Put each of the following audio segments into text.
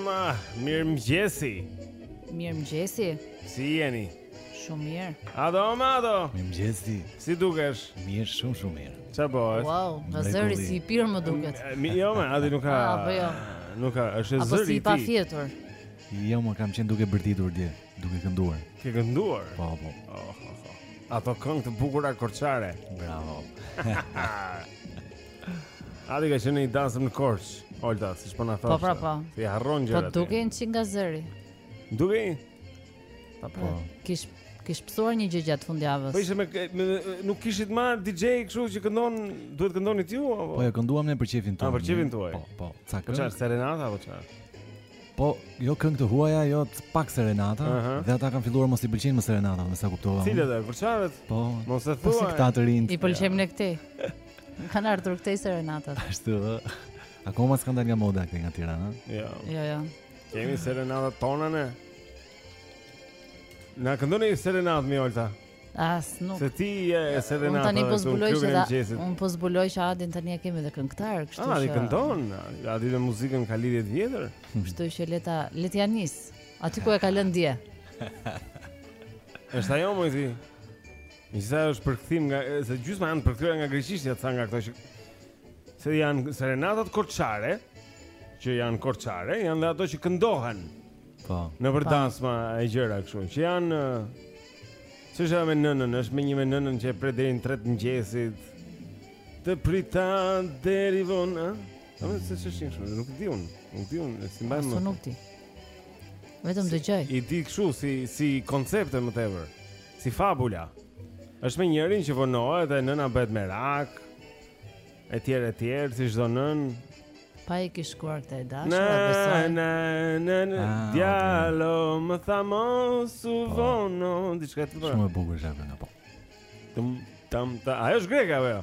Ma, mirë mëgjesi Mirë mëgjesi Si jeni? Shumë mirë Ado, mo, Ado Mirë mëgjesi Si dukesh? Mirë, shumë, shumë mirë Ça bëhet? Wow, nga zëri si i pirë më duket Mi, jo more, Adi nuk ka Apo jo Nuk ka, është zëri i tij Apo si i pa fjetur Jo, mo, kam qenë duke bërtitur dje Duke kënduar Ke kënduar? Po, po oh, oh, oh. Ato këngët e bukura korçare Bravo Adi ka qenë në dasëm në Korçë, Olta, siç po na thoshte. Po, pra, po. S'i harron gjërat ti. Po, dukej që nga zëri. Dukej? Po, po. Kish, kish pësuar një gjë gjatë fundjavës. Po, ishe me, me, nuk kishit marrë DJ këshu që këndon, duhet këndonit ju? Po, po e kënduam ne për qejfin tonë. A, për qejfin tuaj. Po, po, ca këngë. Po, ça, serenata, apo ça? Po, jo këngë të huaja, shumë pak serenata, uh -huh. dhe ata kanë filluar mos i pëlqejnë më serenatat, me sa kuptova. Cilët, e, korçarët? Po, mos e thuaj. Po, si këta të rinjtë. I pëlqejmë ne këtej. Kanë ardhur këtej serenatat. Ashtu ë. Akoma s'kan dalë nga moda këtej nga Tirana. Jo. Jo, jo. Kemi serenatat tona ne. Na këndo një serenatë mi Olta. As nuk. Se ti je e serenatave. Unë tani po zbuloj se da, unë po zbuloj që Adin tani e kemi dhe këngëtar, kështu që. Adi këndon, Adi me muzikën ka lidhje të vjetër. Kështu që le ta, le t'ia nisë. Aty ku e ka lënë dje. Është ajo më i Isa është përkthim ngase gjysma janë përkthyera nga greqishtja ca nga këto që se janë serenatat korçare që janë korçare, janë dhe ato që këndohen. Po. Nëpër dasma po. e gjëra kështu, që janë se jam me nënën, është me një me nënën që e pret deri në 3 të mëngjesit. Të prita deri vonë. A më se çeshin kështu, nuk e di unë. Nuk di unë, s'i mbaj mend. Nuk di. Vetëm dëgjoj. I di kështu si si koncepte më tepër. Si fabula. Është me njërin që vonohet dhe nëna bëhet merak. Etj etj, si çdo nënë. Pa i ke shkuar te e dashura besoj? Na na na. Ah, Djalo, okay. më tha mos u po. vono, diçka të tillë. Shumë e bukur është ajo nga po. Tum tam ta. Ajo është greke apo jo?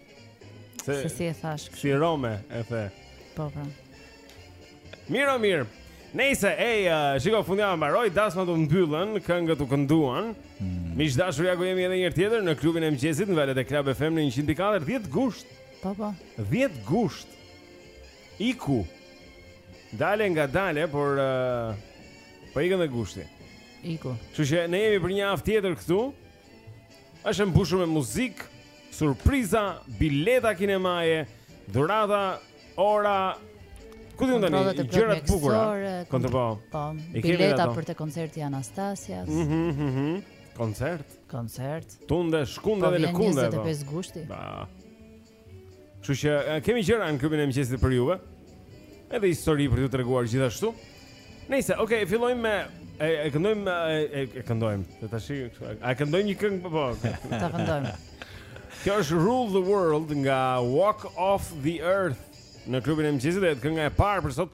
Se, se si e thashë kështu. Si rome e the. Po po. Mirë, mirë. Nejse ej, uh, shiko fundjava mbaroi, dasmat u mbyllën, këngët u kënduan. Mm. Miq të dashur, ja ku jemi edhe një herë tjetër në klubin e mëngjesit në valët e Club FM në 104 10 gusht. Po po. 10 gusht. Iku. Dale nga dale, por uh, po ikën dhe gushti. Iku. Kështu që ne jemi për një javë tjetër këtu. Është e mbushur me muzikë, surpriza, bileta kinemaje, dhurata, ora, Ku do t'i ndani gjëra të bukura? Kontë po. Po. Bileta për te koncerti i Anastasias. Mhm. Mm mhm. Mm koncert. Koncert. Tunde, shkunde po, dhe lëkunde. Po vjen 25 gushti. Ba. Kështu që kemi gjëra në klubin e mëngjesit për juve. Edhe histori për t'ju treguar gjithashtu. Nëse, okay, fillojmë me e, e këndojmë e, e, e këndojmë. Se tash kështu. A këndojmë një këngë po? po. Ta këndojmë. Kjo është Rule the World nga Walk Off the Earth në klubin e mëngjesit dhe kënga e parë për sot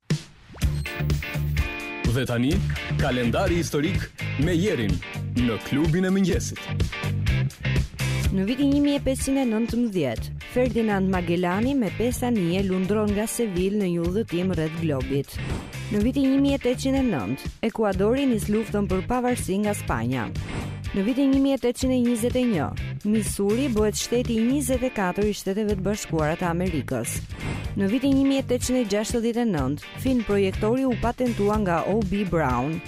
Dhe tani, kalendari historik me Jerin në klubin e mëngjesit. Në vitin 1519, Ferdinand Magelani me pesë anije lundron nga Sevil në një udhëtim rreth globit. Në vitin 1809, Ekuadori nis luftën për pavarësi nga Spanja. Në vitin 1821, Missouri bëhet shteti i 24 i Shteteve të Bashkuara të Amerikës. Në vitin një mijë e tetëqind e gjashtëdhjetë e nëntë, filmprojektori u patentua nga O.B. Brown.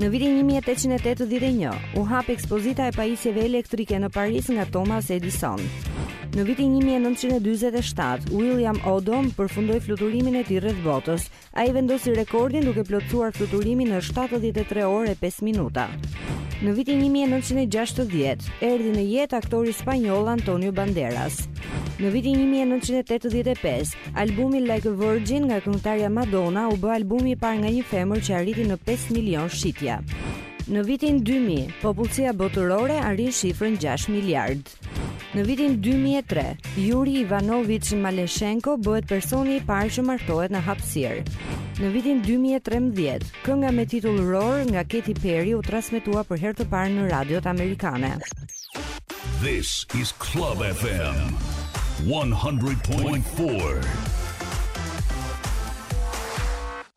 Në vitin një mijë e tetëqind e tetëdhjetë e një, u hap ekspozita e pajisjeve elektrike në Paris nga Thomas Edison. Në vitin një mijë e nëntëqind e dyzet e shtatë, William Odom përfundoi fluturimin e tij rreth botës, Ai vendosi rekordin duke plotësuar fluturimin në shtatëdhjetë e tre orë e pesë minuta. Në vitin një mijë e nëntëqind e gjashtëdhjetë, erdhi në jetë aktori spanjoll Antonio Banderas. Në vitin një mijë e nëntëqind e tetëdhjetë e pesë, albumi Like a Virgin nga këngëtarja Madonna u bë albumi i parë nga një femër që arriti në pesë milionë shitje. Në vitin dy mijë, popullsia botërore arrin shifrën gjashtë miliardë. Në vitin 2003, Yuri Ivanovich Malenchenko bëhet personi i parë që martohet në hapësirë. Në vitin 2013, kënga me titull Roar nga Katy Perry u transmetua për herë të parë në radiot amerikane. This is Club FM 100.4.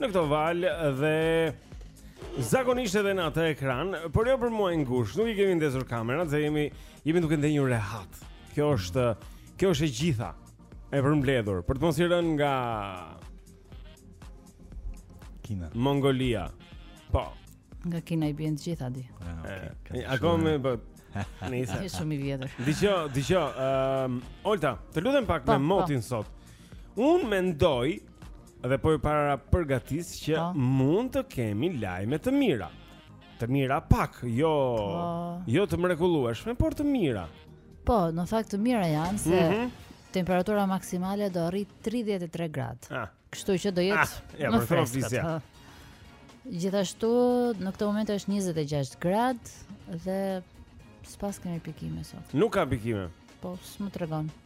Në këto valë dhe zakonisht edhe në atë ekran, por jo për muajin gusht. Nuk i kemi ndezur kamerat, se jemi jemi duke ndenjur rehat. Kjo është, kjo është e gjitha e përmbledhur për të mos i rënë nga Kina. Mongolia. Po. Nga Kina i bien të gjitha di. Ah, okay. Akom me po. Nisa. Është shumë i vjetër. Dëgjo, dëgjo. Ehm, um, Olta, të lutem pak po, me po. motin po. sot. Unë mendoj Dhe po ju parapërgatis që po. mund të kemi lajme të mira. Të mira pak, jo po. jo të mrekullueshme, por të mira. Po, në fakt të mira janë se mm -hmm. temperatura maksimale do arrijë 33 gradë. Ah. Kështu që do jetë ah, ja, më freskët. Po. Gjithashtu në këtë moment është 26 gradë dhe s'paskemi pikime sot. Nuk ka pikime. Po, s'më tregon.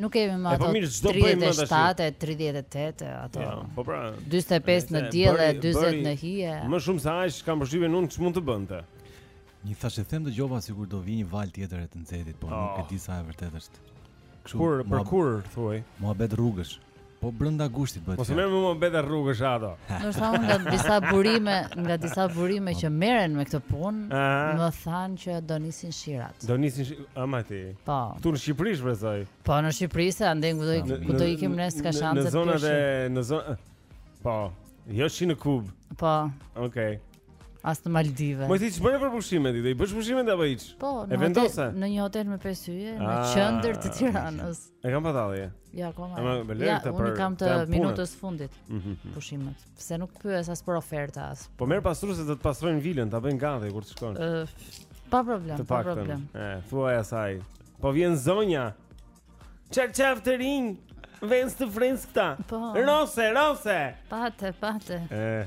Nuk kemi më ato 37 e 38 e ato. Jo, po pra. 45 në diell e 40 në hije. Më shumë se aq kam përshtypjen unë s'mund të bënte. Një thashethem dëgjova sikur do vijë një valë tjetër e të nxehtit, por nuk e oh. di sa e vërtetë është. Kur për kur thuaj? Muhabet rrugësh. Po brenda gushtit bëhet. Mos më muhabete rrugësh ato. Do të thuash nga disa burime, nga disa burime që merren me këtë punë, më thanë që do nisin shirat. Do nisin ama ti. Po. Ktu në Shqipëri shpresoj. Po në Shqipëri se andej ku do ku do ikim ne s'ka shanse. Në zonat e në zonë Po. Jo as në Kubë. Po. Okej. As në Maldive. Po ti ç'bëre për pushime ti, do i bësh pushime apo hiç? Po, e vendose. Në një hotel me pesë yje, në ah. qendër të Tiranës. E kam fatalli. Ja, koma. Ama me lehtë ja, ta për. Unë kam të minutës fundit. Mm -hmm. Pushimet. Pse nuk pyes as për oferta as. Po merr pastruese do të pastrojnë vilën, ta bëjnë gati kur të shkon. Uh, pa problem, të pa pakten. problem. E, thuaj asaj. Po vjen zonja. Çarçafë të rinj. Vezë të freskëta. Po. Rose, rose. Pate, pate. E,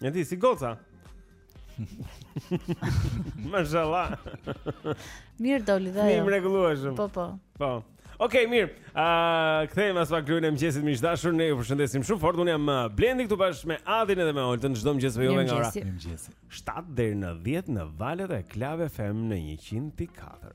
Edhe ti, si goca Mashallah Mirë doli dhe jo Mirë mrekullueshëm Po, po Po Ok, mirë uh, Kthehemi pas pak klubin e mëngjesit miq të dashur Ne ju përshëndesim shumë fort Unë jam Blendi këtu bashkë me Adin edhe me Oltën Çdo mëngjes për juve nga ora Mëngjesit 7 deri në 10 në valët e Club FM në 100.4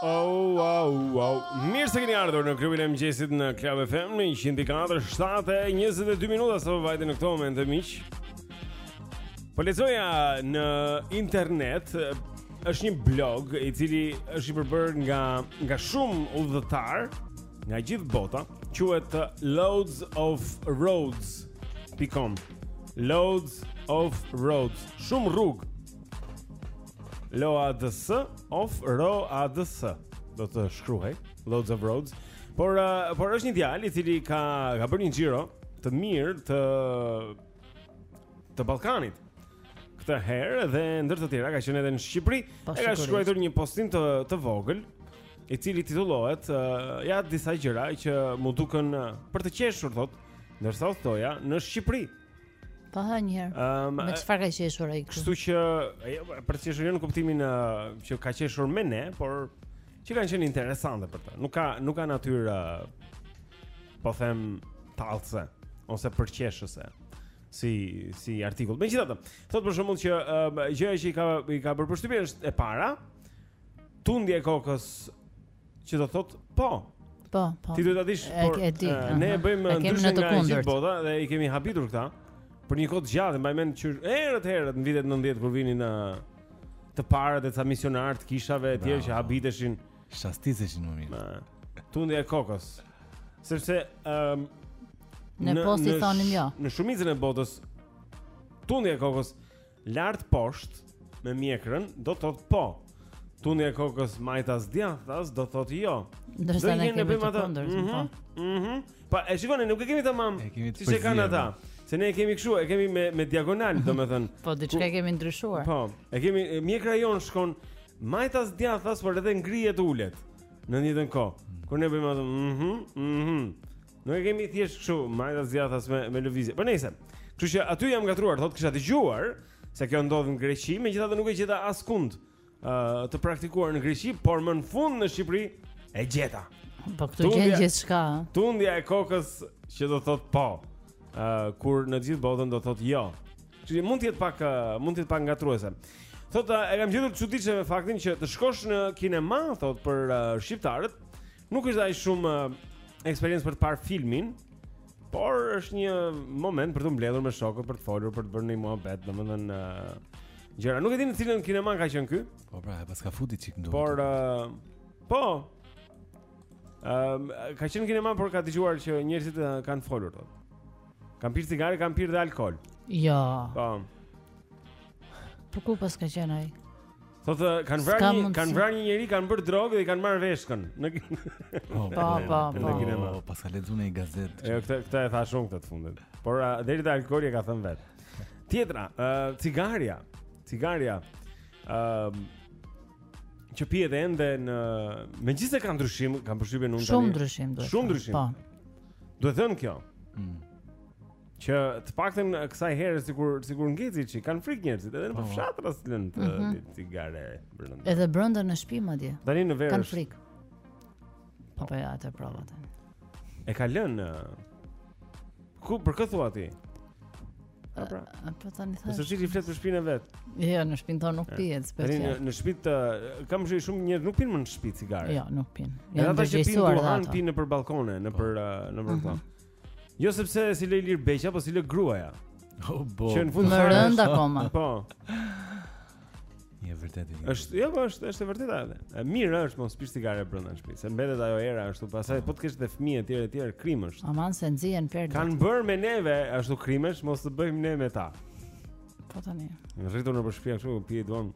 Oh, oh, oh. Mirë se keni ardhur në klubin e mëngjesit në Club FM në 100.4 7:22 minuta sapo vajti në këtë moment miq. Po lexoja në internet është një blog i cili është i përbërë nga nga shumë udhëtarë nga gjithë bota, quhet Loads of Roads. Pikë com. Loads of Roads. Shumë rrugë. Loads of Roads do të shkruhej Loads of Roads por uh, por është një djalë i cili ka ka bërë një xhiro të mirë të të Ballkanit këtë herë dhe ndër të tjera ka qenë edhe në Shqipëri po, e ka shkruar një postim të të vogël i cili titullohet uh, ja disa gjëra që m'u dukën uh, për të qeshur thotë ndërsa udhëtoja në Shqipëri Pa hë një herë. Um, me çfarë ka qeshur ai këtu? Kështu që jo, për të qeshur jo në kuptimin uh, që ka qeshur me ne, por që kanë qenë interesante për të. Nuk ka nuk ka natyrë uh, po them tallëse ose përqeshëse si si artikull. Megjithatë, thotë për shembull që uh, gjëja që i ka i ka bërë përshtypje është e para, tundja e kokës Që do thotë po. Po, po. Ti duhet ta dish, por e, e, e, ne e bëjmë ndryshe nga gjithë bota dhe i kemi habitur këta. Për një kohë të gjatë, mbaj mend që herët herët në vitet 90 kur vinin në të parët e ca misionarë të kishave e tjerë që habiteshin, shastiseshin më mirë. Tundja e kokës. Sepse ëm um, në, në posti thonim jo. Në shumicën e botës tundja e kokës Lart poshtë me mjekrën do të thotë po. Tundja e kokës majtas djathtas do të thotë jo. Ndërsa ne kemi të kundërt. Mhm. Po. Mhm. Po, e shikon, nuk e kemi tamam. Siç e kanë ata. Se ne e kemi kështu, e kemi me me diagonal, domethënë. Po diçka kemi ndryshuar. Po, e kemi mjekra jonë shkon majtas djathtas, por edhe ngrihet ulet në njëjtën kohë. Kur ne bëjmë atë, mhm, mhm. Nuk e kemi thjesht kështu, majtas djathtas me me lëvizje. Po nejse. Kështu që aty jam ngatruar, thotë kisha dëgjuar se kjo ndodh në Greqi, megjithatë nuk e gjeta askund ë uh, të praktikuar në Greqi, por më në fund në Shqipëri e gjeta. Po këtu gjen gjithçka. Tundja e kokës që do thotë po. ë uh, kur në gjithë botën do thotë jo. Kështu që mund të jetë pak uh, mund të jetë pak ngatruese. Thotë e kam gjetur të çuditshëm faktin që të shkosh në kinema thotë për uh, shqiptarët Nuk është aq shumë uh, eksperiencë për të parë filmin, por është një moment për t'u mbledhur me shokët, për të folur, për të bërë një muhabet, domethënë uh, gjëra. Nuk e di në cilën kinema ka qenë ky. Po pra, e paska futi çik ndonjë. Por uh, po. Ëm uh, ka qenë kinema por ka dëgjuar që njerëzit uh, kanë folur thotë. Kanë pirë cigare, kanë pirë dhe alkool. Jo. Po. Po ku paska qenë ai? Thotë kanë vrarë një, kanë vrarë një njeri, kanë bërë drogë dhe i kanë marrë veshkën. Në po, po, po. Në kinema, po, paska lexuar një gazetë. Jo, këtë këtë e thashë unë këtë të fundit. Por deri te alkooli e ka thënë vetë. Tjetra, ë uh, cigarja. Cigarja. ë uh, që pihet ende në megjithëse ka ndryshim, kam përshtypjen unë tani. Shumë ndryshim duhet. Shumë ndryshim. Po. Duhet thënë kjo. Mm. Që të paktën kësaj herë sikur sikur ngeci një çik, kanë frikë njerëzit edhe në po. fshat pas lën të mhm. cigare brenda. Edhe brenda në shtëpi madje. Tani në verë. Kanë frikë. Po po ja atë prova tani. E ka lën Ku për kë thua ti? Po pra. Po tani thash. Nëse ti flet për shtëpinë e vet. Jo, në shtëpinë tonë nuk pihet special. Tani në shtëpi të kam shih shumë njerëz nuk pinë më në shtëpi cigare. Jo, nuk pinë. Edhe ata që pinë duhan pinë nëpër balkone, nëpër po. nëpër këto. Mhm. Jo sepse s'e le Ilir Beqa, po s'e le gruaja. Oh, bo. Që në fund më rënd akoma. Po. Je vërtet e. Është, jo, po është, është e vërtetë atë. E mira është mos pish cigare brenda në shtëpi, se mbetet ajo era ashtu, pastaj po të kesh dhe fëmijë etj etj krim është. Aman se nxihen perdet. Kan bër me neve ashtu krim është, mos të bëjmë ne me ta. Po tani. Ne rritur nëpër shpia kështu, pihej duhan.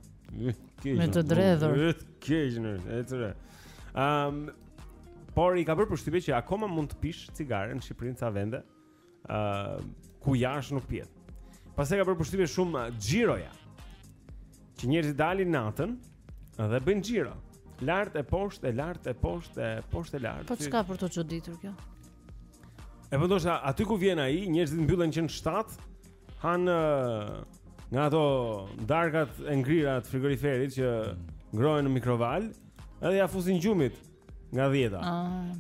Me të dredhur. Kejgjë në, e të re. Um, Por i ka bërë përshtypje që akoma mund të pish cigare në Shqipëri në ca vende, ë uh, ku jashtë nuk pihet. Pastaj ka bërë përshtypje shumë xhiroja. Që njerëzit dalin natën dhe bëjnë xhiro. Lart e poshtë, e lart e poshtë, e poshtë e lart. Po ç'ka për të çuditur kjo? E po ndoshta aty ku vjen ai, njerëzit mbyllen që në shtat, han nga ato darkat e ngrira të frigoriferit që ngrohen në mikrovalë. Edhe ja fusin gjumit nga 10. Ah.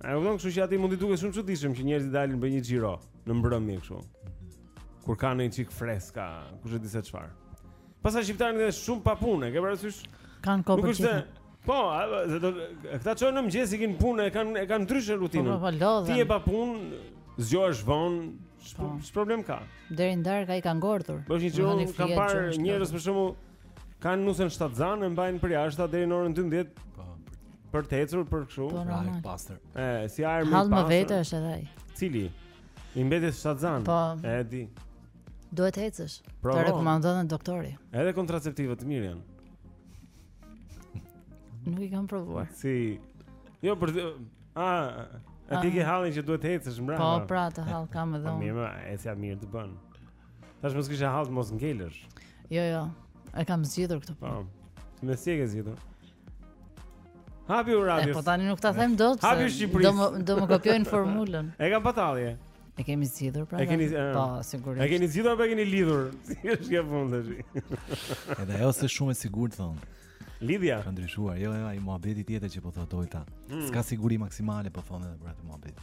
Kështu që atij mund t'i duket shumë çuditshëm që njerëzit dalin bëjnë një xhiro në mbrëmje kështu. Kur ka një çik fresk, kush e di se çfarë. Pastaj shqiptarët janë shumë pa punë, ke parasysh? Kan kohë për çfarë? Po, se dhe këta çohen në mëngjes ikin punë, e kanë e kanë ndryshe rutinën. Po, po, po, Ti je pa punë, zgjohesh vonë, ç'problem po. ka? Deri në darkë ai ka ngordhur. Po një çun ka parë njerëz për shembull Kanë nusen shtatzan e mbajnë përjashta deri në orën 12. Po. Për të ecur për kështu. Po, ajër i pastër. E, si ajër më i pastër. Hall më vete është edhe ai. Cili? I mbetet shtatzan. Po. E di. Duhet të ecësh. Po rekomandon doktori. Edhe kontraceptivët të mirë janë. Nuk i kam provuar. Si Jo, për të... A, a ti ke hallin që duhet të ecësh mbrapa. Po, pra, atë hall kam edhe po, unë. Mirë, ecja mirë të bën. Thashë mos kishe hall mos ngelësh. Jo, jo. E kam zgjidhur këtë punë. Po. Me si e ke zgjidhur? Hapju radios. Po tani nuk ta them dot. Hapju Shqipërisë. Do më do më kopjojnë formulën. E kam patallje. E kemi zgjidhur pra. E keni po sigurisht. E keni zgjidhur apo e keni lidhur? Si është kjo punë tash? Edhe ajo është shumë e sigurt thon. Lidhja. Ka ndryshuar. Jo, jo, ai muhabeti tjetër që po thotë Dolta. Hmm. S'ka siguri maksimale po thonë edhe për atë muhabet.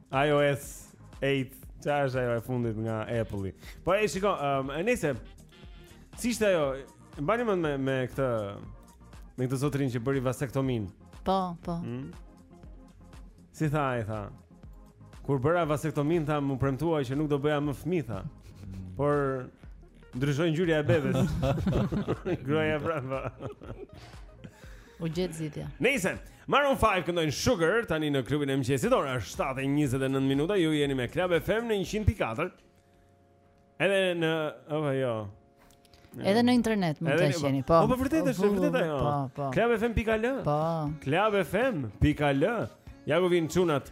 iOS 8 Ça është ajo e fundit nga Apple-i Po e shiko, um, e nejse Si ishte ajo Mbani mend me, me këtë Me këtë zotrin që bëri vasektomin Po, po mm? Si tha ai tha Kur bëra vasektomin tha Më premtuan që nuk do bëja më fmi tha mm. Por Ndryshoi ngjyra e bebes Gruaja prapa U gjet zgjidhja Nejse Maroon 5 këndojnë Sugar tani në klubin e mëngjesit. Ora 7:29 minuta. Ju jeni me Club FM në 104. Edhe në, apo jo. Edhe në internet mund ta shihni, po. Po vërtet është, vërtet ajo. Po, po. Club FM.al. Po. Club FM.al. Ja ku vin çunat.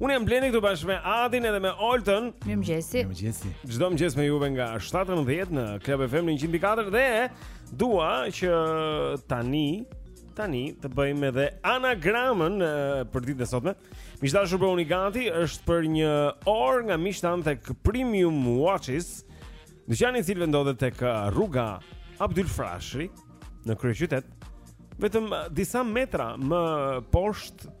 Unë jam Blendi këtu bashkë me Adin edhe me Oltën. Mirëmëngjesi. Mirëmëngjesi. Çdo mëngjes me juve nga 7 në 10 në Club FM në 100.4 dhe dua që tani tani të bëjmë edhe anagramën për ditën e sotme. Miq të dashur, bëhuni gati, është për një orë nga miqtë tanë tek Premium Watches. Dyqani i të cilëve ndodhet tek rruga Abdyl Frashëri në kryeqytet, vetëm disa metra më poshtë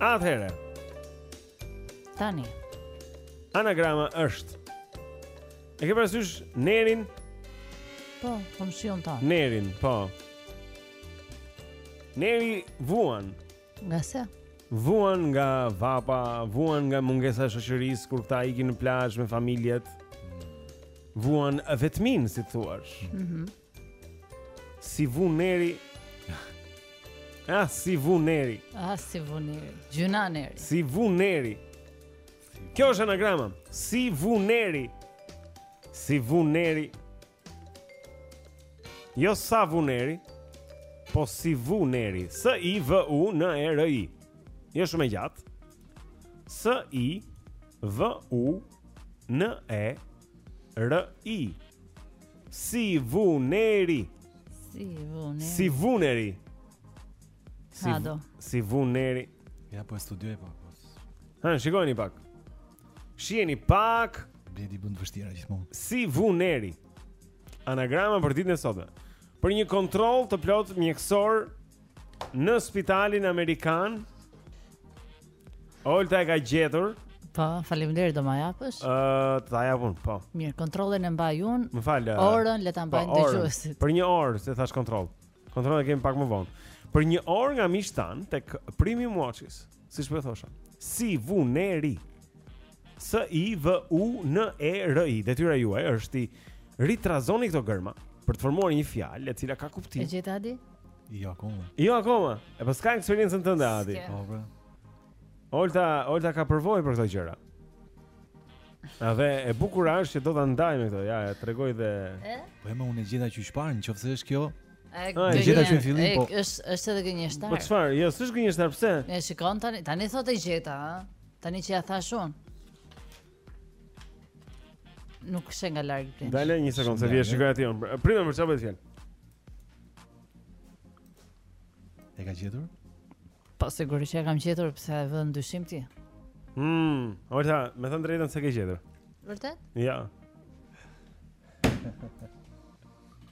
Atëherë. Tani. Anagrama është. E ke parasysh Nerin? Po, po mshion ta. Nerin, po. Neri vuan. Nga se? Vuan nga vapa, vuan nga mungesa e shoqërisë kur këta ikin në plazh me familjet. Vuan vetminë, si të thuash. Mhm. Mm Si vu neri Ah, si vu neri Ah, si vu neri Gjuna neri Si vu neri Kjo është anagrama Si vu neri Si vu neri Jo sa vu neri Po si vu neri S i v u n e r i Jo shumë e gjatë S i v u n e R I Si vuneri Si vuneri Si vuneri Si, si vuneri Ja po e studioj po Ha, shikojni pak. Shiheni pak. Blendi bën të vështira gjithmonë. Si vuneri. Anagrama për ditën e sotme. Për një kontroll të plotë mjekësor në spitalin amerikan Olta e ka gjetur. Po, faleminderit do ma japësh. Ë, uh, ta jap unë, po. Mirë, kontrollin e mbaj unë. Më fal. Orën le ta po, mbajnë dëgjuesit. Për një orë, se thashë kontroll. Kontrollin e kemi pak më vonë. Për një orë nga miqtë tanë tek Premium Watches, siç po thosha. Si vu neri. S I V U N E R I. Detyra juaj është t'i ritrazoni këto gërma për të formuar një fjalë e cila ka kuptim. E gjete Adi? Jo akoma. Jo akoma. E po s'ka eksperiencën tënde Adi. Po po. Olta, Olta ka përvojë për këto gjëra. A dhe e bukura është që do ta ndajë me këto. Ja, e tregoj dhe Po më unë gjeta që i shpar, nëse është kjo. E gjeta që në fillim po. Është është edhe gënjeshtar. Po çfarë? Jo, s'është gënjeshtar pse? E shikon tani, tani thotë e gjeta, ha. Tani që ia thashë unë. Nuk shoh nga larg, prit Dale një sekondë, se vij e shikoj aty unë Prit e më ça bëhet fjalë E ka gjetur? Po, sigurisht që e kam gjetur, pse e vë në dyshim ti Hmm, Olta, me thënë të drejtën s'e ke gjetur Vërtet? Ja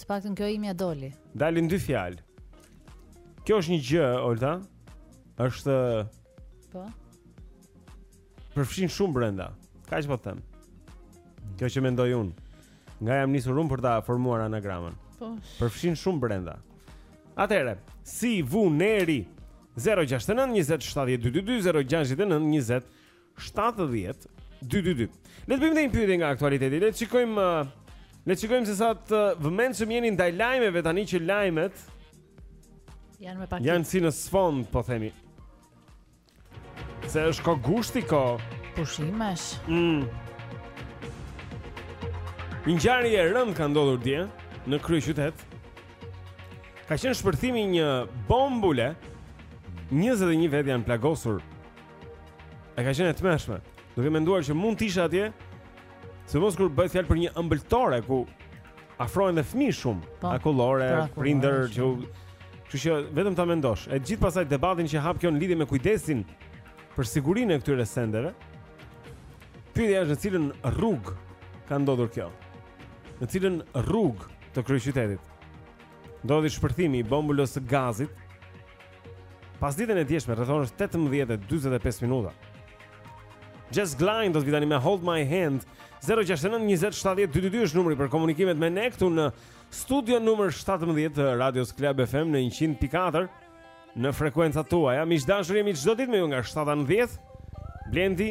Të paktën kjo imja doli. Dalin dy fjalë. Kjo është një gjë, Olta. Është Po. Përfshin shumë brenda. Kaq po them? Kjo që mendoj unë. Nga jam nisur unë për ta formuar anagramën. Po. Përfshin shumë brenda. Atëherë, si vuneri 069 20 70 222 069 20 70 222. Le të bëjmë një pyetje nga aktualiteti. Le të shikojmë uh, le të shikojmë se sa të vëmendshëm jeni ndaj lajmeve tani që lajmet janë më pak. Janë si në sfond, po themi. Se është kohë gushti kohë pushimesh. Mm. Një ngjarje e rëndë ka ndodhur dje në kryeqytet. Ka qenë shpërthimi i një bombule. 21 vetë janë plagosur E ka qenë e tmerrshme. Duke menduar që mund të ishe atje, sidomos kur bëhet fjalë për një ëmbëltore ku afrohen dhe fëmijë shumë, po, akullore, pra, prindër që Kështu që vetëm ta mendosh. E gjithë pastaj debatin që hap kjo në lidhje me kujdesin për sigurinë e këtyre sendeve. Pyetja është në cilën rrugë ka ndodhur kjo? Në cilën rrugë të kryeqytetit? Ndodhi shpërthimi i bombulës së gazit Pasditen e djeshme, rreth orës 18:45 minuta. Jess Glynne do të vijë tani me Hold My Hand 0692070222 është numri për komunikimet me ne këtu në studion numër 17 të Radios Club FM në 100.4 në frekuencat tuaja. Miq të dashur, jemi çdo ditë me ju nga 7:00 në 10. Blendi,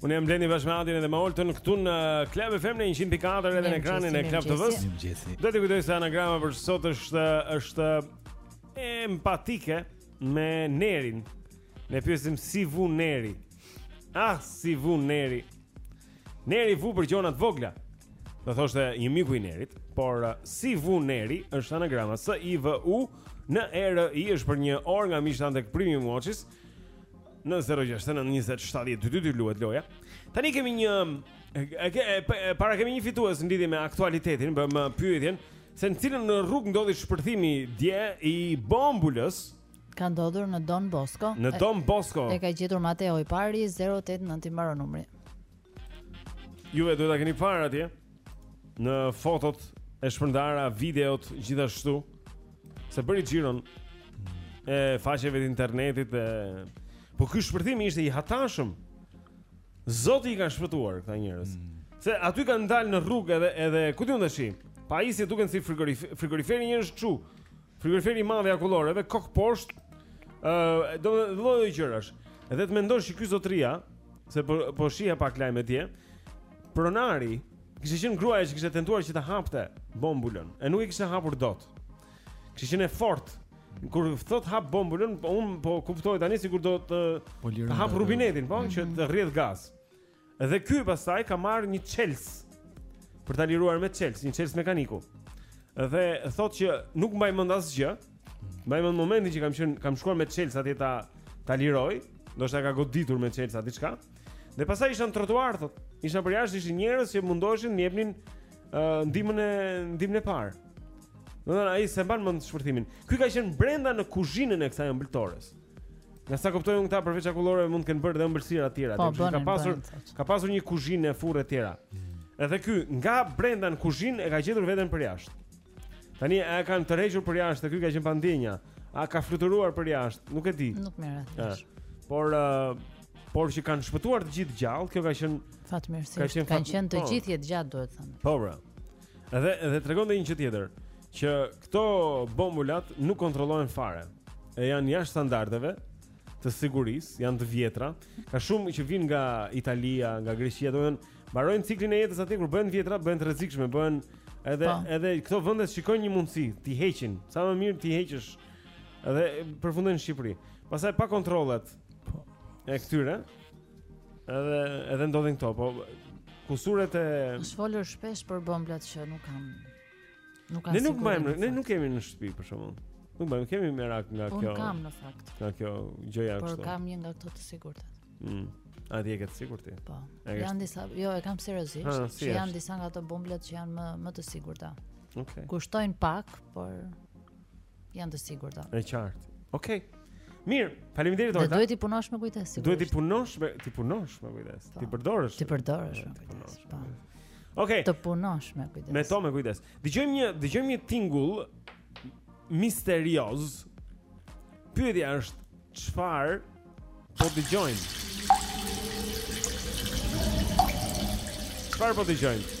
Unë jam Blendi bashkë me Adin dhe me Oltën këtu në Club FM në 100.4 edhe në ekranin e Club TV-s. Do t'ju kujtoj se anagrama për sot është është empatike me Nerin. Ne pyesim si vu Neri. Ah, si vu Neri. Neri vu për gjona të vogla. Do thoshte një miku i Nerit, por uh, si vu Neri është anagrama S I V U N E R I është për një orë nga Mishtan tek Premium Watches. Në 069 20 70 222 luhet loja. Tani kemi një e, ke, e, e para kemi një fitues në lidhje me aktualitetin, bëmë pyetjen se në cilën në rrugë ndodhi shpërthimi dje i bombulës. Ka ndodhur në Don Bosco. Në Don Bosco. E, e ka gjetur Mateo i pari 089 i mbaron numri. Juve duhet ta keni parë atje në fotot e shpërndara, videot gjithashtu se bëri xhiron e faqeve të internetit e po ky shpërthim ishte i hatashëm. Zoti i ka shpëtuar këta njerëz. Mm. Se aty kanë dalë në rrugë edhe edhe ku diun tash. Pajisje duken si frigorifer, frigoriferi një është kështu. Frigoriferi i madh i akulloreve kokëposhtë. Ëh, uh, lloj-lloj gjërash. Edhe të mendosh që ky zotria Se po po shija pak lajme dje. Pronari kishte qenë gruaja që kishte tentuar që ta hapte bombulën, e nuk e kishte hapur dot. Kishte qenë e fortë. Kur thotë të hapë bombulën, po unë po kuptoj tani sikur do të po të hapë rubinetin, po mm -hmm. që mhm. të rrjedhë gaz. Dhe ky pastaj ka marrë një çelës për ta liruar me çelës, një çelës mekaniku. Dhe thotë që nuk mbaj mend asgjë, Mbaj mend momentin që kam qenë kam shkuar me çelës atje ta ta liroj, ndoshta ka goditur me çelës diçka. Dhe pastaj isha në trotuar thot. Isha për jashtë ishin njerëz që mundoheshin të jepnin uh, ndihmën e ndihmën e parë. Do të thotë ai s'e mban mend shpërthimin. Ky ka qenë brenda në kuzhinën e kësaj ëmbëltores. Nga sa kuptoj unë këta përveç akulloreve mund të kenë bërë dhe ëmbëlsira të tjera, po, ka pasur bënë, ka pasur një kuzhinë e furrë të tjera. Mm. Edhe ky nga brenda në kuzhinë e ka gjetur veten për jashtë. Tani e kanë tërhequr për jashtë, ky ka qenë pa ndjenja. A ka fluturuar për jashtë? Nuk e di. Nuk më rreth. Por uh, por që kanë shpëtuar të gjithë gjallë, kjo ka qenë fatmirësisht. Ka qenë kanë qenë të po. gjithë jetëgjatë, duhet thënë. Po bra. Edhe edhe tregon edhe një gjë tjetër, që këto bombulat nuk kontrollohen fare. E janë jashtë standardeve të sigurisë, janë të vjetra. Ka shumë që vijnë nga Italia, nga Greqia, domethënë Mbarojnë ciklin e jetës atje kur bëhen të vjetra, bëhen të rrezikshme, bëhen edhe pa. Po. edhe këto vendet shikojnë një mundësi, t'i heqin. Sa më mirë t'i heqësh. Edhe përfundojnë në Shqipëri. Pastaj pa kontrollet. Po. E këtyre. Edhe edhe ndodhin këto, po kusuret e Është folur shpesh për bombulat që nuk kanë nuk kanë. Ne nuk mbajmë, ne nuk kemi në shtëpi për shkakun. Nuk mbajmë, kemi merak nga po, kjo. Unë kam në fakt. Nga kjo gjëja kështu. Por kam një nga këto të sigurtat. Mm. A di e ke të sigurt ti? Po. Janë disa, jo, e kam seriozisht, ha, si që janë disa nga ato bombulat që janë më më të sigurta. Okej. Okay. Kushtojnë pak, por janë të sigurta. Është qartë. Okej. Okay. Mirë, faleminderit Olta. Duhet t'i punosh me kujdes, sigurisht. Duhet t'i punosh me, t'i punosh me kujdes. Po. T'i përdorësh. T'i përdorësh me kujdes. Po. Okej. Të punosh me kujdes. Me to me kujdes. Dëgjojmë një, dëgjojmë një tingull misterioz Pyetja është çfarë po dëgjojmë? Çfarë po dëgjojmë?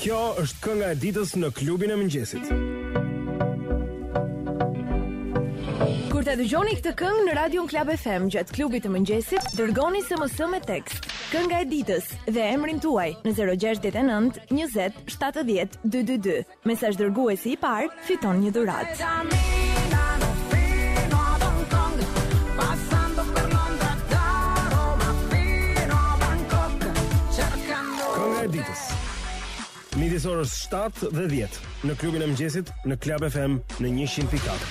Kjo është kënga e ditës në klubin e mëngjesit. Kur ta dëgjoni këtë këngë në radion Club FM gjatë klubit të mëngjesit, dërgoni SMS me tekst. Kënga e ditës dhe emrin tuaj në 069 20 70 222. Mesazhdërguesi i parë fiton një dhuratë. Kënga e ditës midis orës 7 dhe 10 në klubin e mëngjesit në Club FM në 100.4.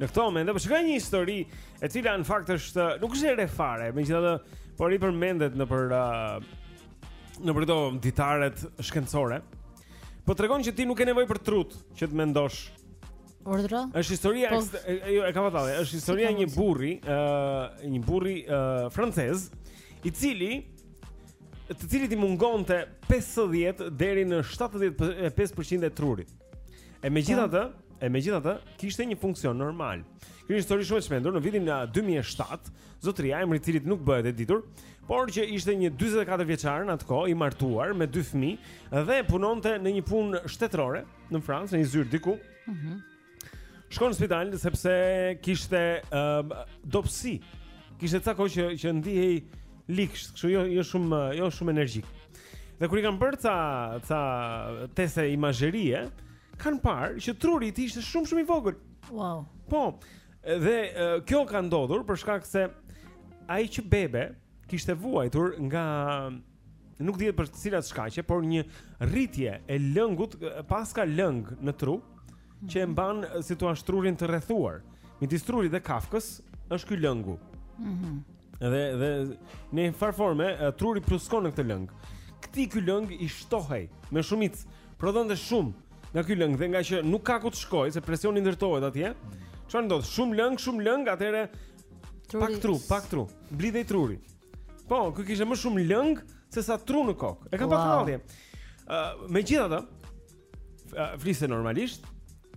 Në këto momente po shikoja një histori e cila në fakt është nuk është e re fare, megjithatë po ripërmendet nëpër uh, nëpër këto ditaret shkencore. Po tregon që ti nuk ke nevojë për tru që të mendosh. Urdhro? Është historia po, e, e, ma fal, është historia e një burri, ë uh, një burri uh, francez, i cili të cilit i mungonte 50 deri në 75% e trurit. E megjithatë, e megjithatë, kishte një funksion normal. Kjo një histori shumë e çmendur në vitin 2007, zotëria emri i të cilit nuk bëhet e ditur, por që ishte një 44 vjeçar në atë kohë i martuar me dy fëmijë dhe punonte në një punë shtetërore në Francë, në një zyrë diku. Mhm. Mm Shkon në spital sepse kishte uh, dobësi. Kishte ca kohë që që ndihej Ligsht, kështu jo jo shumë jo shumë energjik. Dhe kur i kanë bërë ca ca teste imazherie, kanë parë që truri i tij ishte shumë shumë i vogël. Wow. Po. Dhe uh, kjo ka ndodhur për shkak se ai që bebe kishte vuajtur nga nuk dihet për cilat shkaqe, por një rritje e lëngut, paska lëng në tru. që e mban si të thuash trurin të rrethuar. Midis trurit dhe kafkës është ky lëngu. Mhm. Mm dhe dhe në një farë forme truri pluskon në këtë lëng. Këtij ky lëng i shtohej me shumicë, prodhonte shumë nga ky lëng dhe ngaqë nuk ka ku të shkojë se presioni ndërtohet atje. Çfarë ndodh? Shumë lëng, shumë lëng, atëherë pak tru, pak tru. Mblidhej truri. Po, ky kishte më shumë lëng se sa tru në kokë. Më ka wow. falje. Ë, uh, megjithatë, fliste normalisht,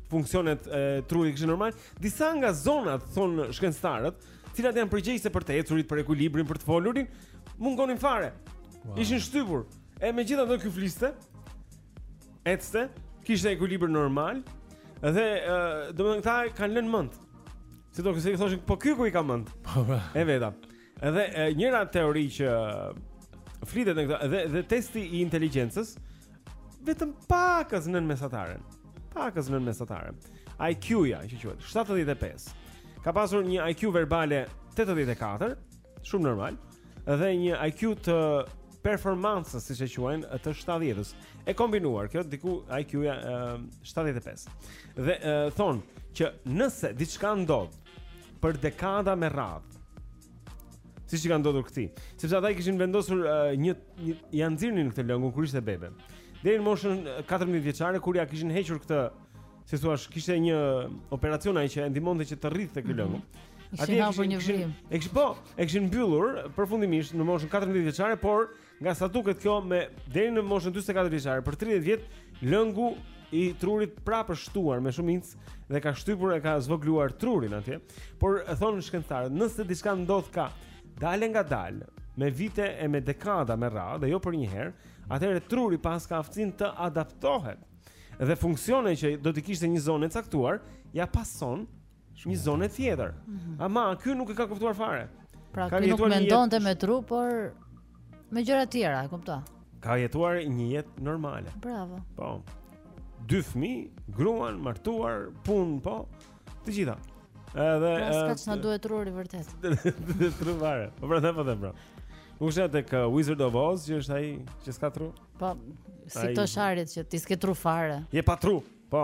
funksionet e trurit kishte normal. Disa nga zonat thonë shkencëtarët, të cilat janë përgjegjëse për të ecurit, për ekuilibrin, për të folurin, mungonin fare. Wow. Ishin shtypur. E megjithatë ky fliste, ecte, kishte ekuilibër normal dhe domethënë këta kanë lënë mendtë. Si do të thoshin, po ky ku i ka mendtë? Po. Pra. E vetmja. Edhe njëra teori që flitet në këtë, edhe edhe testi i inteligjencës vetëm pakëz nën mesataren. Pakëz nën mesataren. IQ-ja që quhet 75. Ka pasur një IQ verbale 84, shumë normal, dhe një IQ të performancës, siç e quajnë, të 70-s. E kombinuar kjo diku IQ-ja 75. Dhe thonë që nëse diçka ndodh për dekada me radhë. Siç i ka ndodhur këtij, sepse ata i kishin vendosur uh, një, një ia nxirrnin këtë lëngun kur ishte bebe. Deri në moshën 14 vjeçare kur ia kishin hequr këtë, si të thuash, kishte një operacion ai që e ndihmonte që të rridhte ky lëngu. I hapën një vrimë. E kishin po, e kishin mbyllur përfundimisht në moshën 14 vjeçare, por Nga sa duket kjo me deri në moshën 44 vjeçare për 30 vjet lëngu i trurit prapë shtuar me shumicë dhe ka shtypur e ka zvogëluar trurin atje. Por thonë shkencëtarët, nëse diçka ndodhka dalëngadalë me vite e me dekada me radhë dhe jo për një herë, atëherë truri paska aftësinë të adaptohet. Dhe funksione që do të kishte një zonë e caktuar, ia pason Shumë një zonë tjetër. Mm -hmm. Ama ky nuk e ka kuptuar fare. Pra ky nuk mendonte me tru, por me gjëra të tjera, e kupto. Ka jetuar një jetë normale. Bravo. Po. Dy fëmijë, gruan, martuar, punë, po. Të gjitha. Edhe pra, s'ka ç'na duhet truri vërtet. Truri fare. Po pra them po them pra. Nuk është ai te uh, Wizard of Oz që është ai që s'ka tru? Po, si të sharit që ti s'ke tru fare. Je pa tru. Po.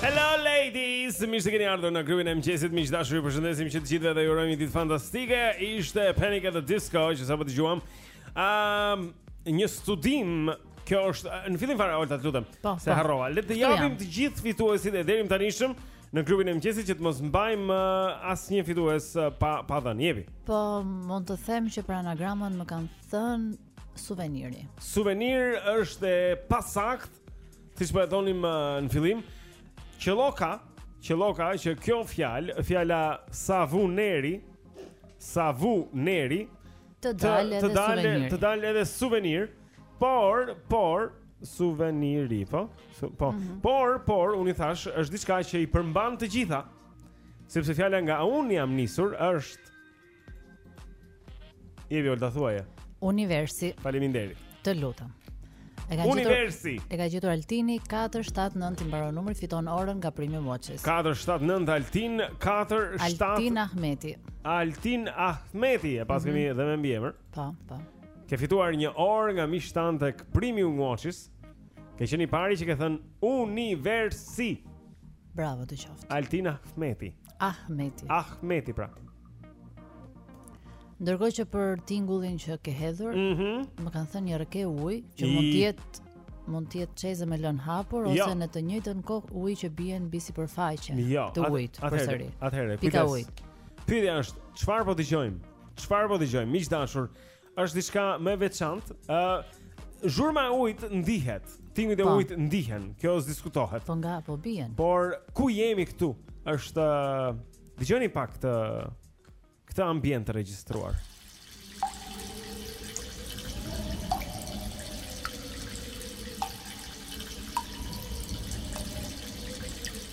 Hello ladies, mirë se keni ardhur në klubin e mëngjesit. Miq të dashur, ju përshëndesim që të gjithëve dhe ju urojmë një ditë fantastike. Ishte Panic at the Disco që sapo dëgjuam. Ëm, um, një studim Kjo është në fillim fare Olta, të lutem. Po, se po. harrova. Le të japim të gjithë fituesit e deritanishëm në klubin e mëngjesit që të mos mbajmë uh, asnjë fitues uh, pa pa dhënë. Jepi. Po, mund të them që për anagramën më kanë thënë suveniri. Suvenir është e pasaktë. Siç po e thonim uh, në fillim, qelloka, qelloka që kjo fjalë, fjala savuneri, savuneri të dalë edhe suvenir. Të dalë edhe suvenir, por, por suveniri, po? Su, po. Mm -hmm. Por, por unë i thashë, është diçka që i përmban të gjitha. Sepse fjala nga unë jam nisur është Jepi Olta thuaje. Universi. Faleminderit. Të lutem. E ka Universi. Gjetur, e ka gjetur Altini 479 i mbaron numri fiton orën nga Premium Watches. 479 Altin 47 Altin Ahmeti. Altin Ahmeti e paskemi mm -hmm. dhe me mbiemër. Po, po. Ke fituar një orë nga Mishtan tek Premium Watches. Ke qenë i pari që ke thënë Universi. Bravo të qoftë. Altin Ahmeti. Ahmeti. Ahmeti pra. Ndërkohë që për tingullin që ke hedhur, mm -hmm. më kanë thënë një rrëke ujë që I... mund të jetë mund të jetë çezme e lënë hapur jo. ose në të njëjtën kohë ujë që bie mbi sipërfaqe jo. të ujit përsëri. Atëherë, pika uji, pyetja është, çfarë po dëgjojmë? Çfarë po dëgjojmë? Miq të dashur, Është diçka më e veçantë. Ë uh, zhurma e ujit ndihet, tingujt e po. ujit ndihen. Kjo as diskutohet. Po nga po bien. Por ku jemi këtu? Është uh, dëgjoni pak këtë këtë ambient të regjistruar.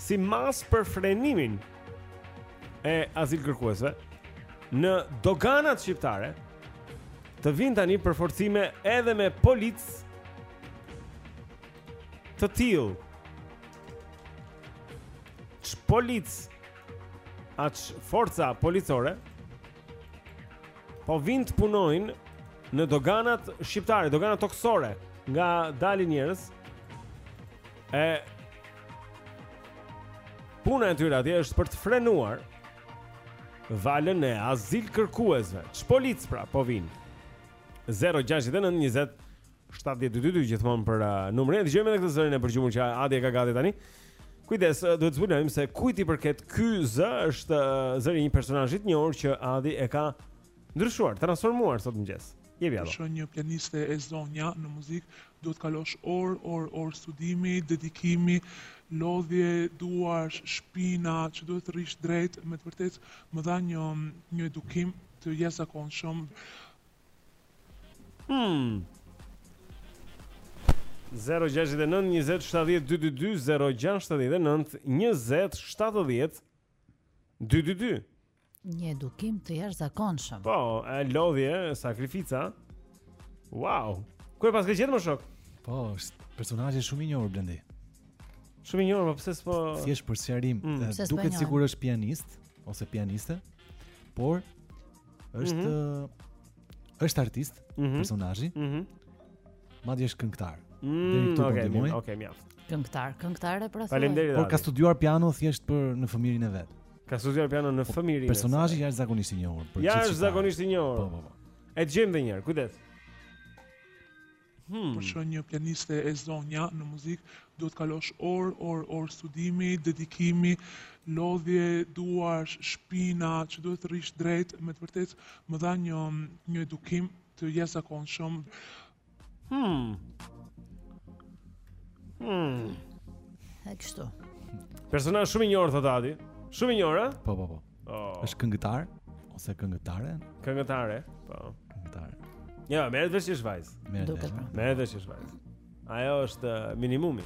si masë për frenimin e azilkërkuesve në doganat shqiptare të vijnë tani përforcime edhe me policë të tillë ç'policë a ç'forca policore po vijnë të punojnë në doganat shqiptare, doganat tokësore nga dalin njerëz E puna e tyre atje është për të frenuar valën e azilkërkuesve. Ç'policë pra po vijnë. 069 20 70222 gjithmonë për uh, numrin. Dëgjojmë edhe këtë zërin e përgjumur që Adi e ka gati tani. Kujdes, uh, duhet të zbulojmë se kujt i përket ky zë është uh, zëri i një personazhi të njohur që Adi e ka ndryshuar, transformuar sot mëngjes. Jepi ato. Për të qenë një pianiste e zonja në muzikë duhet të kalosh orë, orë, orë studimi, dedikimi, lodhje duarsh, shpina, që duhet të rrish drejt, me të vërtetë më dha një një edukim të jashtëzakonshëm. Hum. Zero gjashtëdhjetë e nëntë njëzet shtatëdhjetë dy dy dy zero gjashtëdhjetë e nëntë njëzet shtatëdhjetë dy dy dy. Një edukim të jashtëzakonshëm. Po, e lodhje, sakrifica. Wow. Ku e paske gjetur mor shok? Po, është personazh shumë i njohur Blendi. Shumë i njohur, po pse s'po Sa është për sqarim. Mm. Duket sikur është pianist ose pianiste, por është mm -hmm. është artist, mm -hmm. personazhi. Mhm. Mm Madje është këngëtar. Mm, Okej, okay, okej, okay, mjaft. Këngëtar, këngëtare pra. Faleminderit. Por ka studiuar piano thjesht për në fëmijërinë e vet. Ka studiuar piano në fëmijërinë. Personazhi jashtëzakonisht i njohur. Jashtëzakonisht i njohur. Po, po, po. E dëgjojmë edhe një herë, kujdes. Hmm. Për të qenë një pianiste e zonja në muzikë, duhet të kalosh orë, orë, orë studimi, dedikimi, lodhje, duarsh, shpina, që duhet të rrish drejt, me të vërtetë më dha një, një edukim të jashtëzakonshëm. Hmm. Hmm. E kështu. Personazh shumë i njohur thotë Adi. Shumë i njohur, a? Po, po, po. Oh. Është këngëtar ose këngëtare? Këngëtare, po. Këngëtare. Ja, merret vesh që është vajzë. Merret vesh. Pra. Merret vesh që është vajzë. Ajo është uh, minimumi.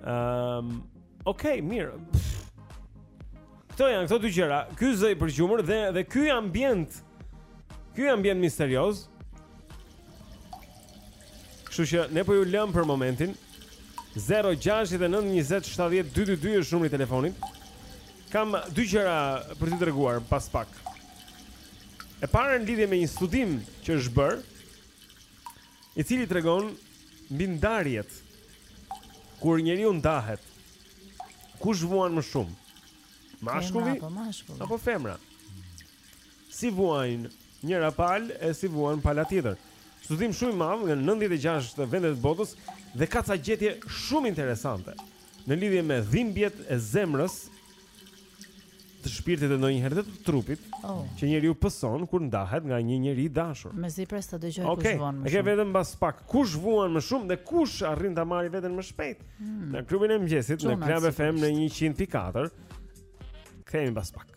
Ehm, um, okay, mirë. Këto janë këto dy gjëra, ky zë i përgjumur dhe dhe ky ambient. Ky ambient misterioz. Kështu që ne po ju lëmë për momentin. 0692070222 është numri i telefonit. Kam dy gjëra për t'ju treguar pas pak. E para në lidhje me një studim që është bërë, i cili tregon mbi ndarjet kur njeriu ndahet Kush vuan më shumë? Mashkulli apo femra? Si vuan njëra palë e si vuan pala tjetër? Studim shumë i madh nga 96 vende të botës dhe ka ca gjetje shumë interesante në lidhje me dhimbjet e zemrës të shpirtit e ndonjëherë dhe të trupit oh. që njeriu pëson kur ndahet nga një njeri i dashur. Mezi pres ta dëgjoj okay. kush vuan më shumë. Okej. Vetëm mbas pak kush vuan më shumë dhe kush arrin ta marrë veten më shpejt. Hmm. Në klubin e mëngjesit në Club FM në 100.4. Kthehemi mbas pak.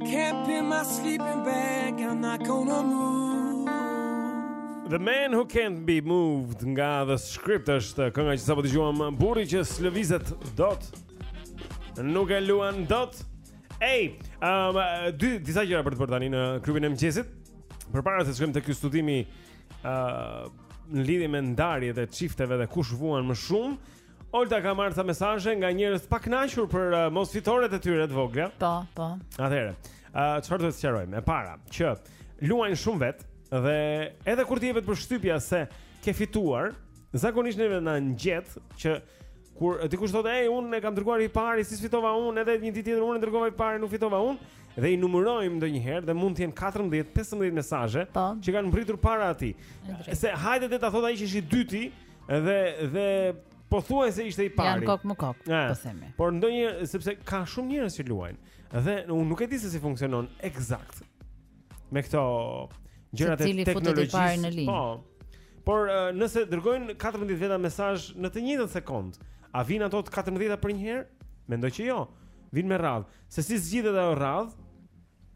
Can't be my sleeping bag, I'm not gonna move The man who can't be moved nga The Script është kënga që sapo dëgjuam Burri që s'lëvizet dot Nuk e luan dot Ej, um, dy, disa gjëra për të bërë tani në klubin e mëngjesit Përpara se të shkojmë te ky studimi uh, Në lidhje me ndarjet e çifteve dhe kush vuan më shumë Olta ka marrë ca mesazhe nga njerëz të pakënaqur për uh, mosfitoret e tyre të vogla. Po, po. Atëherë, uh, çfarë uh, do të sqarojmë? E para, që luajnë shumë vetë dhe edhe kur ty të jepet përshtypja se ke fituar, zakonisht ne na ngjet që kur dikush thotë, "Ej, unë e kam dërguar i pari, s'fitova unë, edhe një ditë tjetër unë e dërgova i pari, nuk fitova unë." Dhe i numërojmë ndonjëherë dhe mund të jenë 14-15 mesazhe po. që kanë mbërritur para atij. Se hajde të ta thotë ai që është i dyti, Dhe dhe po thuajse ishte i pari. Janë kokë më kokë, eh, po themi. Por ndonjë sepse ka shumë njerëz që luajnë dhe unë nuk e di se si funksionon ekzakt. Me këto gjërat e teknologjisë. Po. Por eh, nëse dërgojnë 14 veta mesazh në të njëjtën sekondë, a vijnë ato të 14-a përnjëherë? Mendoj që jo. Vijnë me radhë. Se si zgjidhet ajo radhë?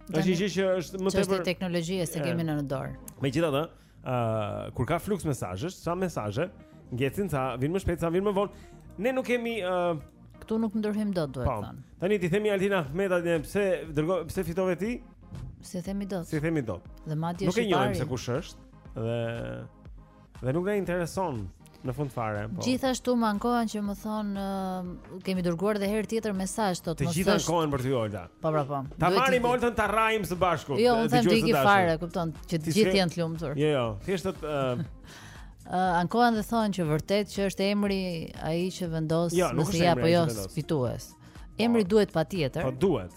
Është një gjë që është më tepër teknologji sa e eh. kemi në dorë. Megjithatë, ë uh, kur ka fluks mesazhesh, ca mesazhe ngecin, ca vijnë më shpejt, ca vijnë më vonë. Ne nuk kemi ë uh, këtu nuk ndërhyjmë dot duhet po. thënë. Tani t'i themi Altin Ahmetajt pse dërgo pse fitove ti? S'i themi dot. S'i themi dot. Dhe madje është i pari. Nuk e njohim se kush është dhe dhe nuk na intereson. Në fund fare, po. Gjithashtu më ankohen që më thonë uh, kemi dërguar edhe herë tjetër mesazh sot. Të gjithë ankohen për ty Olta. Po, po, po. Ta marrim Oltën ta rrahim së bashku. Jo, unë them të iki fare, kupton, që të gjithë janë të lumtur. Jo, jo, thjesht atë uh, uh, ankohen dhe thonë që vërtet që është emri ai që vendos jo, nëse je apo jo fitues. Emri po. duhet patjetër. Po duhet.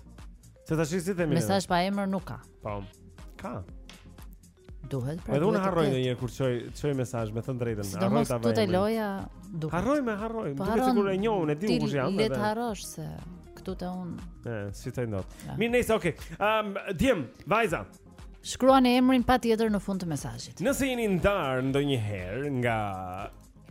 Se tash si themi. Mesazh pa emër nuk ka. Po. Ka. Duhet pra. Edhe unë harroj ndonjëherë kur çoj çoj mesazh me thënë të drejtën. Si harroj ta vë. Këtu loja duhet. Harroj me harroj. Po duhet sikur e njoh unë, e di unë kush jam. Le të harrosh se këtu te unë. Ë, si të ndot. Mirë, nice, okay. Ehm, um, djem, vajza. Shkruani emrin patjetër në fund të mesazhit. Nëse jeni ndar ndonjëherë nga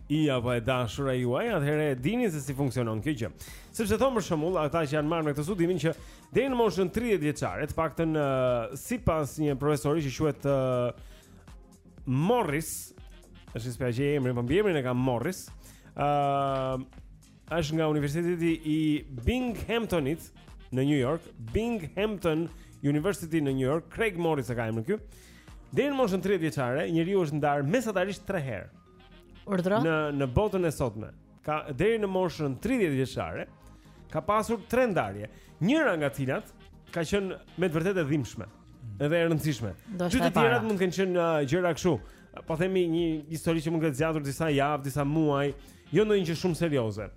i apo e dashura juaj, atëherë e dini se si funksionon kjo gjë. Sepse thonë për shembull, ata që janë marrë me këtë studimin që deri në moshën 30 vjeçare, të paktën uh, sipas një profesori që quhet uh, Morris, s'ia di emrin, po mbiemrin e ka Morris, ë uh, është nga Universiteti i Binghamtonit në New York, Binghamton University në New York, Craig Morris e ka emrin këtu. Deri në moshën 30 vjeçare, njeriu është ndarë mesatarisht 3 herë. Urdhro. Në në botën e sotme, ka deri në moshën 30 vjeçare, ka pasur tre ndarje. Njëra nga të cilat ka qenë me të vërtetë e dhimbshme dhe e rëndësishme. Dy të tjerat mund të kenë qenë uh, gjëra kështu. Po themi një histori që mund të ketë zgjatur disa javë, disa muaj, jo ndonjë gjë shumë serioze.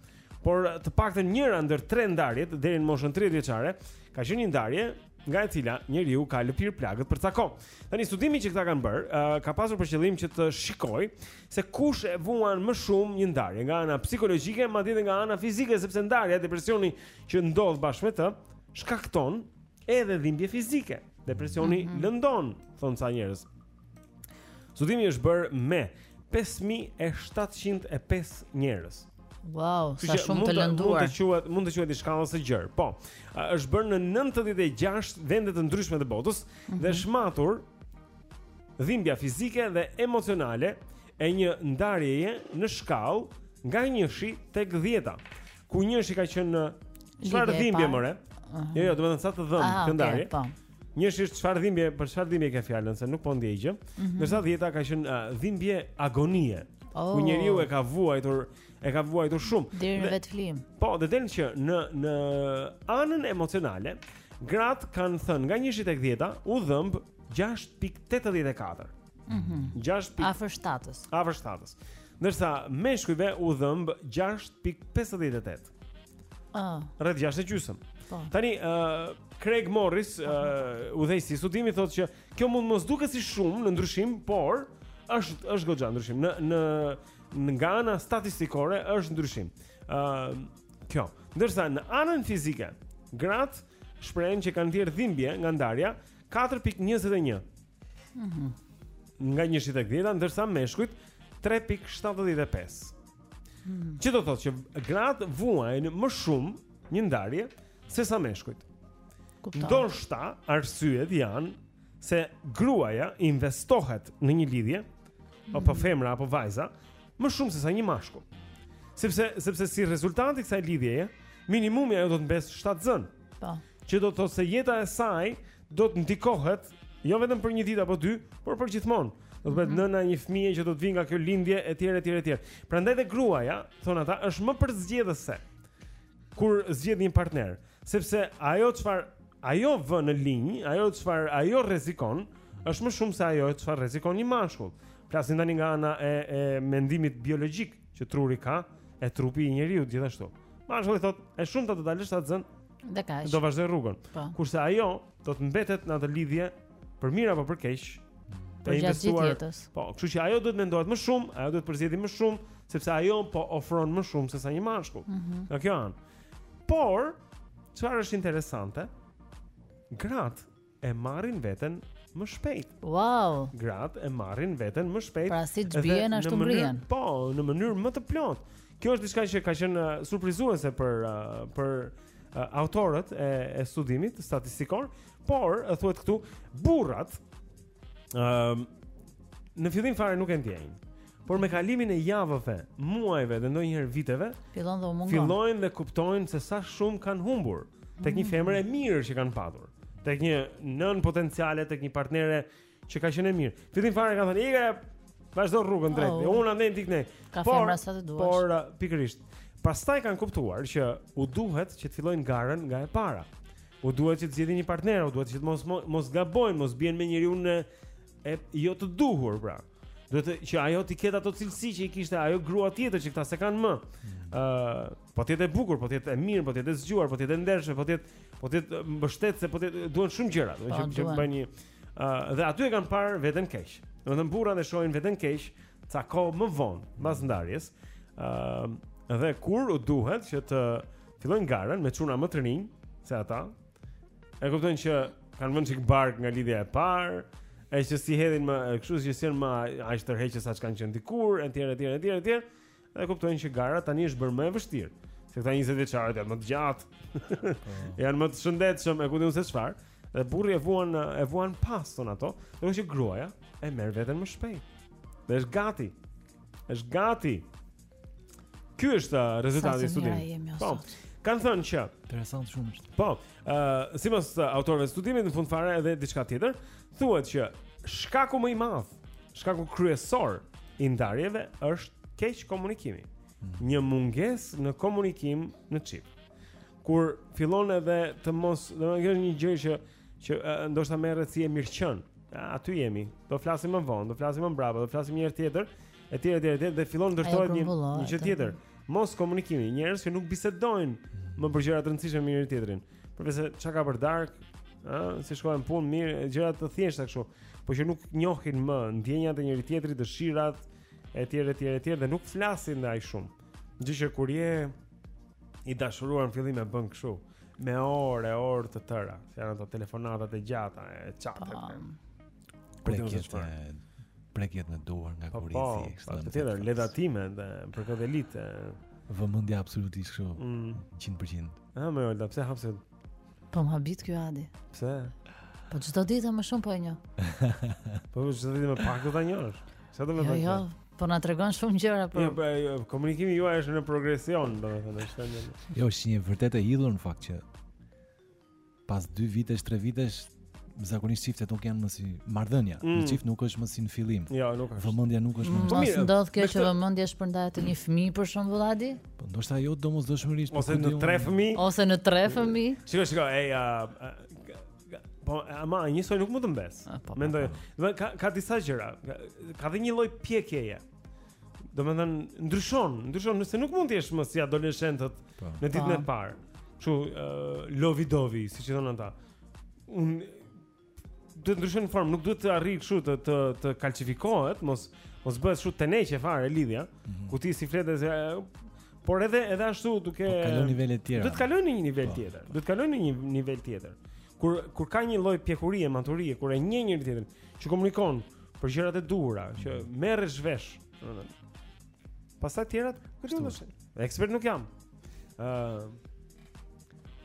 Por të paktën njëra ndër tre ndarjet deri në moshën 30 vjeçare ka qenë një ndarje nga e cila njeriu ka lëpirë plagët për ca kohë. Tani studimi që këta kanë bërë uh, ka pasur për qëllim që të shikojë se kush e vuan më shumë një ndarje nga ana psikologjike, madje edhe nga ana fizike, sepse ndarja, depresioni që ndodh bashkë me të, shkakton edhe dhimbje fizike. Depresioni mm -hmm. lëndon, thon ca njerëz. Studimi është bërë me 5705 njerëz. Wow, sa shumë të lënduar. Mund të quhet, mund të quhet i shkallës së gjerë. Po. Është bërë në 96 vende të ndryshme të botës mm -hmm. dhe është matur dhimbja fizike dhe emocionale e një ndarjeje në shkallë nga 1-shi tek 10-a. Ku 1-shi ka qenë çfarë dhimbje more? Jo, jo, do të thënë sa të dhëmb një ndarje. Okay, po. Njësh është çfarë dhimbje, për çfarë dhimbje ke fjalën se nuk po ndjej gjë. Mm -hmm. Ndërsa dhjeta ka qenë uh, dhimbje agonie. Oh. Ku njeriu e ka vuajtur, e ka vuajtur shumë. Deri në vetëflijim. Po, dhe del që në në anën emocionale, gratë kanë thënë nga 1 tek 10-a, u dhëmb 6.84. Mhm. Mm 6. Afër 7-s. Afër 7-s. Ndërsa meshkujve u dhëmb 6.58. Ah. Rreth 6 e gjysëm. Po. Tani ë uh, Craig Morris, ë uh, udhëheqësi i studimit thotë që kjo mund të mos duket si shumë në ndryshim, por është është goxha ndryshim. Në në nga ana statistikore është ndryshim. ë uh, Kjo. Ndërsa në anën fizike, gratë shprehen që kanë ndjerë dhimbje nga ndarja 4.21. Mhm. Mm nga 1 tek 10, ndërsa meshkujt 3.75. Mm. Që do të thotë që gratë vuajnë më shumë një ndarje se sa meshkujt. Ndoshta arsyet janë se gruaja investohet në një lidhje mm. apo femra apo vajza më shumë se sa një mashkull. Sepse sepse si rezultat i kësaj lidhjeje, minimumi ajo do të mbesë shtatzënë. Po. Që do të thotë se jeta e saj do të ndikohet jo vetëm për një ditë apo dy, por për gjithmonë. Do të bëhet mhm. nëna e një fëmije që do të vijë nga kjo lindje etj etj etj. Prandaj dhe gruaja, thon ata, është më përzgjedhëse kur zgjedh një partner, sepse ajo çfarë ajo vë në linjë, ajo çfarë ajo rrezikon, është më shumë se ajo çfarë rrezikon një mashkull. Flasim tani nga ana e e mendimit biologjik që truri ka, e trupi i njeriut gjithashtu. Mashkulli thotë, "E shumta të dalë shtatzënë, Dhe kaq. Do vazhdoj rrugën. Po. Kurse ajo do të mbetet në atë lidhje për mirë apo për keq. e investuar. Po, kështu që ajo duhet mendohet më shumë, ajo duhet përzgjedhi më shumë, sepse ajo po ofron më shumë se sa një mashkull. Mm -hmm. Nga kjo anë. Por, çfarë është interesante? Gratë e marrin veten më shpejt. Wow. Gratë e marrin veten më shpejt. Pra si të bien ashtu ngrihen. Po, në mënyrë më të plotë. Kjo është diçka që ka qenë uh, surprizuese për uh, për uh, autorët e, e studimit statistikor, por thuhet këtu burrat ëm um, në fillim fare nuk e ndjejnë. Por me kalimin e javëve, muajve dhe ndonjëherë viteve, fillon dhe u mungon. Fillojnë dhe kuptojnë se sa shumë kanë humbur tek një mm. femër e mirë që kanë patur, tek një nënë potenciale, tek një partnere që ka qenë e mirë. Fillim fare kanë thënë, "Ika, vazhdo rrugën drejt. Oh. Unë andej ti këndej." Ka por, femra sa të duash. Por uh, pikërisht, pastaj kanë kuptuar që u duhet që të fillojnë garën nga e para. U duhet që të zgjedhin një partner, u duhet që të mos mos gabojnë, mos bien me njeriun e jo të duhur, pra. Duhet të që ajo t'i ketë ato cilësi që i kishte ajo grua tjetër që këta s'e kanë më. Ëh, uh, po të jetë e bukur, po të jetë e mirë, po të jetë e zgjuar, po të jetë e ndershme, po të jetë po të jetë mbështetëse, po të duhen shumë gjëra, do të thotë që bën një ëh uh, dhe aty e kanë parë veten keq. Domethënë burrat e shohin veten keq ca kohë më vonë, pas ndarjes. Ëh uh, dhe kur u duhet që të fillojnë garën me çuna më të rinj se ata, E kuptojnë që kanë vënë çik bark nga lidhja e parë, e që s'i hedhin më kështu që s'janë më aq tërheqës sa ç'kanë qenë dikur, etj etj etj etj. Dhe kuptojnë që gara tani është bërë më e vështirë. Se këta 20 vjeçarët janë më të gjatë. Po. janë më të shëndetshëm, e ku di unë se çfarë. Dhe burri e vuan e vuan pas, thonë ata, dhe kush që gruaja e merr veten më shpejt. Dhe është gati. Është gati. Ky është uh, rezultati i studimit. Po. Kanë thënë që interesant shumë është. Po, ë uh, sipas uh, autorëve të studimit në fund fare edhe diçka tjetër, thuhet që shkaku më i madh, shkaku kryesor i ndarjeve është keqkomunikimi. Hmm. Një mungesë në komunikim në çift. Kur fillon edhe të mos, domethënë kjo është një gjë që Që uh, ndoshta merret si e mirëqenë. Aty jemi. Do flasim më vonë, do flasim më mbrapa, do flasim një herë tjetër, etj etj etj dhe fillon ndërtohet një një gjë tjetër. Moskomunikimi, njerëz që nuk bisedojnë më për gjëra të rëndësishme me njëri tjetrin. Përveçse çka ka për darkë, ë, si shkojnë punët mirë, gjëra të thjeshta kështu, por që nuk njohin më ndjenjat e njëri tjetrit, dëshirat etj etj etj dhe nuk flasin dhe aq shumë. Gjë që kur je i dashuruar në fillim e bën kështu. Me orë, orë të tëra Se janë ato telefonatat e gjata E çatet po. Prekjet e Prekjet në duar nga po, kurrizi Po, po, të tjera, ledatime dhe përkëdhelit e... Vëmendja absolutisht kështu mm. 100% A, me orë, da pse hapse Po më habit kjo Adi Pse? Po çdo ditë më shumë po e njoh. Po çdo ditë më pak do ta njohësh. Sa do më bëj? Jo, jo. Po na tregon shumë gjëra po. Jo, po jo, komunikimi juaj është në progresion, domethënë është një. Jo, është një e vërtetë e hidhur në fakt që pas 2 vitesh, 3 vitesh zakonisht çiftet nuk janë më si marrëdhënia. Mm. Një çift nuk është më si në fillim. Jo, nuk është. Vëmendja nuk është më. Mm. Po mirë, ndodh kjo që vëmendja shpërndahet te një fëmijë për shembull Vladi? Po ndoshta jo domosdoshmërisht ose në tre fëmijë. Ose në tre fëmijë. Shikoj, shikoj, ej, Po, ama njësoj nuk mund të mbesë. Ah, po, po, Mendoj. Po. Do të ka ka disa gjëra. Ka, ka dhe një lloj pjekjeje. Domethënë ndryshon, ndryshon nëse nuk mund të jesh më si adoleshentët po. në ditën e po. parë. Kështu uh, lovi dovi, siç i thonë ata. Por duhet ndryshojë formë, nuk duhet të arrijë kështu të të të kalcifikohet, mos mos bëhet kështu teneqe fare lidhja, mm -hmm. ku ti s'i flet se Por edhe edhe ashtu duke po, kalon nivele të tjera. Duhet të kalojnë në një nivel po. tjetër. Duhet të kalojnë në një nivel tjetër. Kur kur ka një lloj pjekurie, maturie, kur e njeh njëri tjetrin, që komunikon për gjërat e duhura, që mm. merresh vesh, domethënë. Pastaj tjerat, kështu do të Ekspert nuk jam. Ëh. Uh,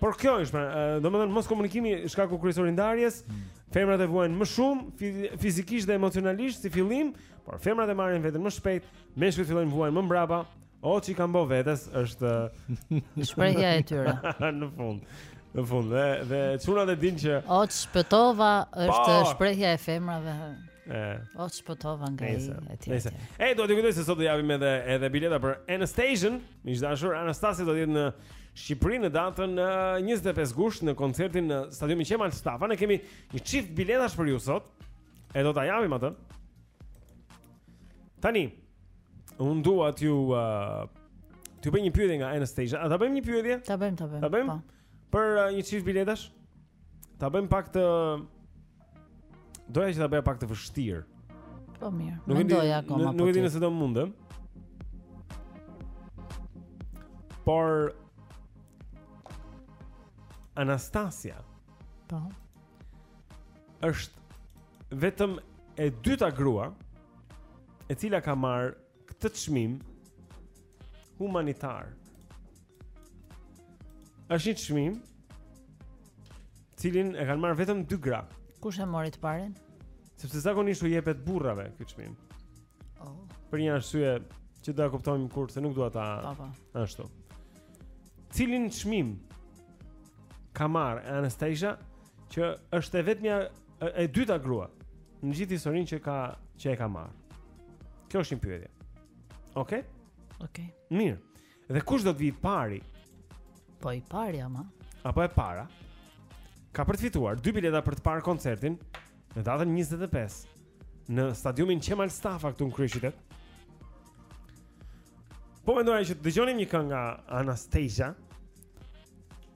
por kjo është, pra, uh, domethënë moskomunikimi shkaku kryesor i ndarjes. Mm. Femrat e vuajnë më shumë fizikisht dhe emocionalisht si fillim, por femrat e marrin veten më shpejt, meshkujt fillojnë vuajnë më mbrapa, O ç'i kam bo vetes është Shprejhja e tyre Në fund Në fund Dhe, dhe çunat e dinë që O ç'shpëtova është pa! shprejhja e femrave E. O ç'shpëtova nga ai e tjera Nejse E, do t'i kujtoj se sot do japim edhe, edhe bileta për Anastasia Miq të dashur Anastasia do të jetë në Shqipëri në datën 25 gusht në koncertin në stadiumin Qemal Stafa Ne kemi një çift biletash për ju sot E do ta japim atë Tani, Unë dua t'ju uh, T'ju bëj një pyetje nga Anastasia. A ta bëjmë një pyetje? Ta bëjmë, ta bëjmë. Ta bëjmë? Po. Për uh, një çift biletash? Ta bëjmë pak të Doja që ta bëja pak të vështirë. Po mirë. Nuk e di akoma. Nuk e di po nëse do mundem. Por Anastasia. Po. Është vetëm e dyta grua e cila ka marrë këtë çmim humanitar. Është një çmim të cilin e kanë marrë vetëm dy gra. Kush e mori të parën? Sepse zakonisht u jepet burrave ky çmim. Oh. Për një arsye që do ta kuptojmë kur se nuk dua ta po, po. ashtu. Cilin çmim ka marrë Anastasia që është e vetmja e dyta grua në gjithë historinë që ka që e ka marrë. Kjo është një pyetje. Okej? Okej. Mirë. Dhe kush do të vijë i pari? Po i pari ama. Apo e para? Ka për të fituar dy bileta për të parë koncertin në datën 25 në stadiumin Qemal Stafa këtu në Kryeqytet. Po mendoja që të dëgjonim një këngë nga Anastasia.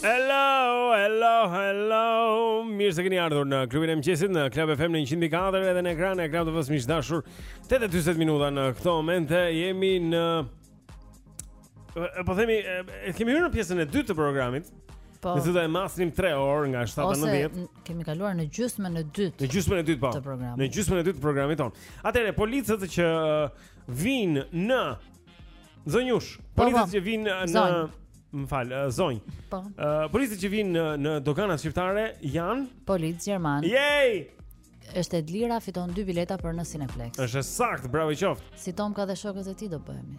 Hello, hello, hello Mirë se keni ardhur në klubin e mëngjesit Në Club FM në 104 Edhe në ekranin e Club TV-së miq të dashur 8.40 minuta në këto momente Jemi në Po themi Kemi hyrë në pjesën e dytë të programit Po Nëse do e masnim 3 orë nga 7 në 10 Ose kemi kaluar në gjysmën e dytë Në gjysmën e dytë po Në gjysmën e dytë të programit tonë Atëherë, policët që uh, vijnë në Zonjushë po, po. Policët që vijnë në Zonjushë Më fal, uh, zonjë. Po. Ë uh, policët që vijnë në, në doganat shqiptare janë policë gjermanë. Yay! Është Edlira fiton dy bileta për në Cineplex. Është e saktë, bravo i qoftë. Si Tomka dhe shokët e tij do bëhemi.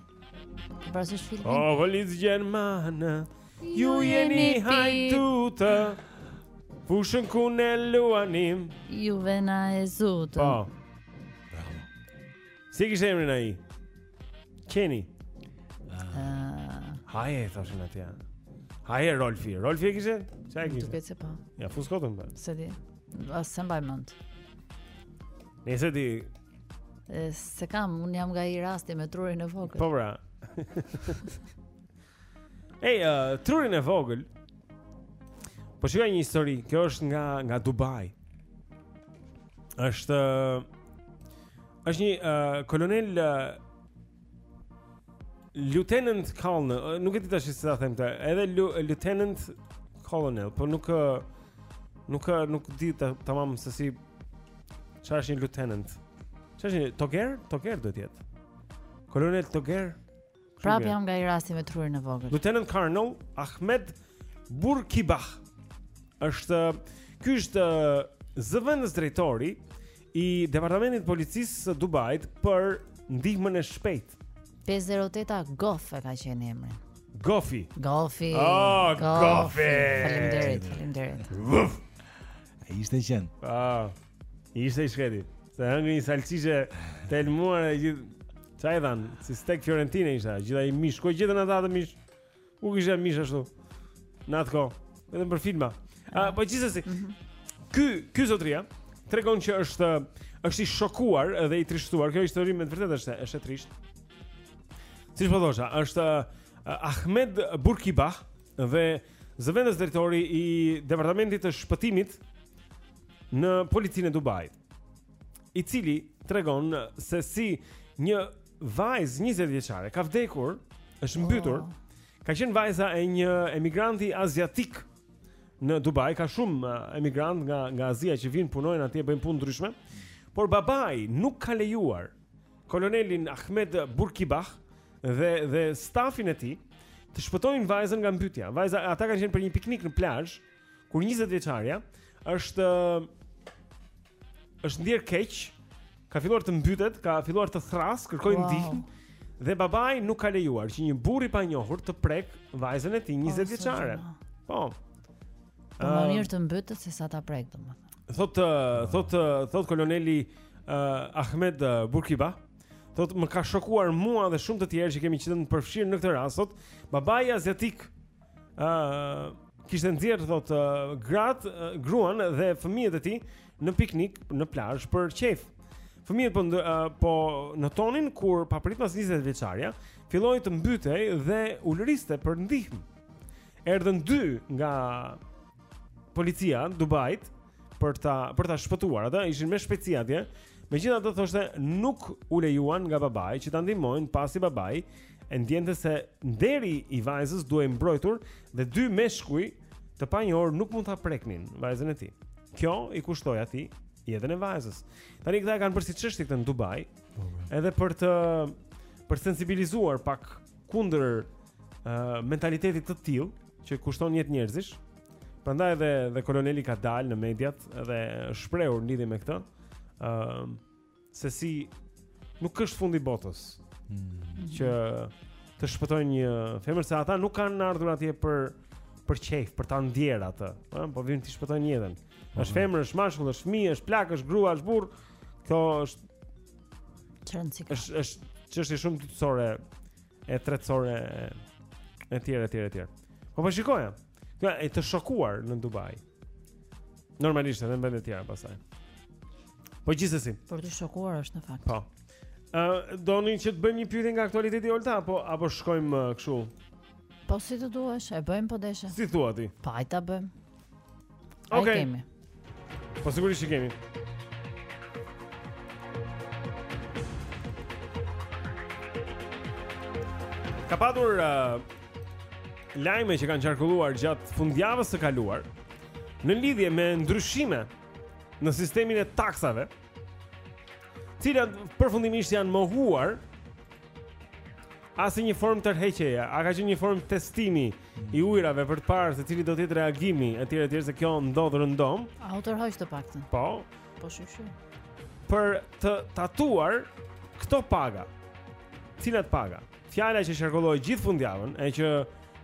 Pra si film. Oh, policë gjermanë. Ju jeni hajdutë. Fushën ku ne luanim. Ju vetë na e zutë. Po. Bravo. Si e kishte emrin ai? Kenny. Ah. Haje, thoshin atje. Haje Rolfi, Rolfi e kishe? Çfarë e kishe? Duket se po. Ia fus kot tani po. S'e di. As s'e mbaj mend. Nëse ti s'e kam, unë jam nga i rasti me trurin e vogël. Po pra. Ej, hey, uh, trurin e vogël. Po shikoj një histori, kjo është nga nga Dubai. Është Është një uh, kolonel uh, Lieutenant Colonel, nuk e di tash si ta them këtë. Edhe Lieutenant Colonel, po nuk nuk nuk di tamam se si ça është një lieutenant. Çfarë është një Toger? Toger duhet të jetë. Kolonel Toger. Prap jam nga ai rasti me trurin e vogël. Lieutenant Colonel Ahmed Burkibah. Është ky është zëvendës drejtori i Departamentit të Policisë së Dubait për ndihmën e shpejtë. 508-a Goff e ka qenë emri. Goffi. Goffi. Oh, Goffi. Faleminderit, faleminderit. Ai ishte qen. Ah. Ishte, i shkreti. Sa hëngri një salsiçe të helmuar e gjithë... Ça i dhanë? Si stek Fiorentine ishte, gjithë ai mish. Ku e gjetën ata atë mish? Ku kishte mish ashtu? Në atë kohë. Edhe për filma. A, po gjithsesi. Mhm. Ky, ky zotria, tregon që është është i shokuar dhe i trishtuar. Kjo histori me të vërtetë është është e trishtë. Si po thosha, është uh, Ahmed Burkibah dhe zëvendës drejtori i Departamentit të Shpëtimit në policinë e Dubait, i cili tregon se si një vajzë 20 vjeçare ka vdekur, është mbytur. Oh. Ka qenë vajza e një emigranti aziatik në Dubai, ka shumë uh, emigrantë nga nga Azia që vijnë punojnë atje, bëjnë punë të ndryshme. Por babai nuk ka lejuar kolonelin Ahmed Burkibah dhe dhe stafin e tij të shpëtojnë vajzën nga mbytja. Vajza ata kanë qenë për një piknik në plazh. Kur 20 vjeçarja është është ndier keq, ka filluar të mbytet, ka filluar të thërrasë, kërkojë, wow, ndihmë dhe babai nuk ka lejuar që një burrë i panjohur të prekë vajzën e tij 20 vjeçare. Po. Po më mirë të mbytet sesa ta prekë domethënë. Thotë thotë thotë koloneli uh, Ahmed Burkibah, thotë më ka shokuar mua dhe shumë të tjerë që kemi qenë të përfshirë në këtë rast, thotë babai aziatik ë uh, kishte nxjerrë thotë uh, gratë, uh, gruan dhe fëmijët e tij në piknik në plazh për qejf. Fëmijët po uh, po notonin kur papritmas 20 vjeçarja filloi të mbytej dhe ulëriste për ndihmë. Erdhën dy nga policia e Dubait për ta për ta shpëtuar. Ata ishin me shpejtësi atje. Megjithatë thoshte nuk u lejuan nga babai që ta ndihmojnë pasi babai e ndjente se nderi i vajzës duhej mbrojtur dhe dy meshkuj të panjohur nuk mund ta preknin vajzën e tij. Kjo i kushtoi atij jetën e vajzës. Tani këta e kanë bërë si çështje këtë në Dubai, po, po. edhe për të për sensibilizuar pak kundër uh, mentalitetit të tillë që kushton jetë njerëzish, Prandaj edhe dhe koloneli ka dalë në mediat dhe është shprehur në lidhje me këtë, ë uh, se si nuk është fundi i botës. Hmm. Që të shpëtojnë një femër se ata nuk kanë ardhur atje për për qejf, për ta ndjerë atë, ëh, po vijnë t'i shpëtojnë jetën. Po, është po. femër, është mashkull, është fëmijë, është plak, është grua, është burrë. Kjo është e parëndësishme. Është është çështje shumë dytësore e tretësore e tjera e tjera e tjera. Po ashtu shikoja. Kjo e të shokuar në Dubai. Normalisht edhe në vende të tjera pastaj. Po gjithsesi. Por të shokuar është në fakt. Po. Ë uh, doni që të bëjmë një pyetje nga aktualiteti Olta apo apo shkojmë uh, kështu? Po si të duash, e bëjmë po deshe. Si thua ti? Po hajt ta bëjmë. Okej. Okay. Po sigurisht që kemi. Ka patur uh, lajme që kanë qarkulluar gjatë fundjavës së kaluar në lidhje me ndryshime në sistemin e taksave, të cilat përfundimisht janë mohuar a është një formë tërheqjeje, a ka qenë një formë testimi i ujërave për të parë se cili do të jetë reagimi etj etj se kjo ndodh rëndom. A u tërhoq të paktën? Po. Po shifshi. Për të tatuar këto paga. Cilat paga? Fjala që qarkulloi gjithë fundjavën, e që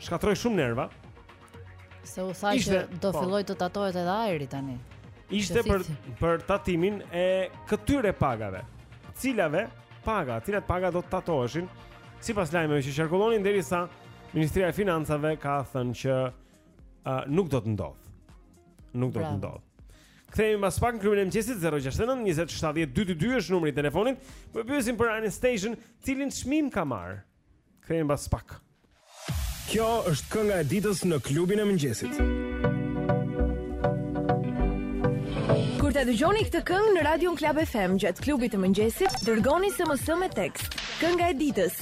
shkatërroi shumë nerva. Se u tha që do po. fillojë të tatohet edhe ajri tani. Ishte për për tatimin e këtyre pagave. Cilave paga, cilat paga do të tatoheshin? Sipas lajmeve që qarkullonin derisa Ministria e Financave ka thënë që uh, nuk do të ndodhë. Nuk do të ndodhë. Kthehemi pas pak në klubin e mëngjesit 069 20 70 222 është numri i telefonit. Po pyesim për Ajnshtajnin, cilin çmim ka marrë? Kthehemi pas pak. Kjo është kënga e ditës në klubin e mëngjesit. Kur ta dëgjoni këtë këngë në radion Club FM gjatë klubit të mëngjesit, dërgoni SMS me tekst. Kënga e ditës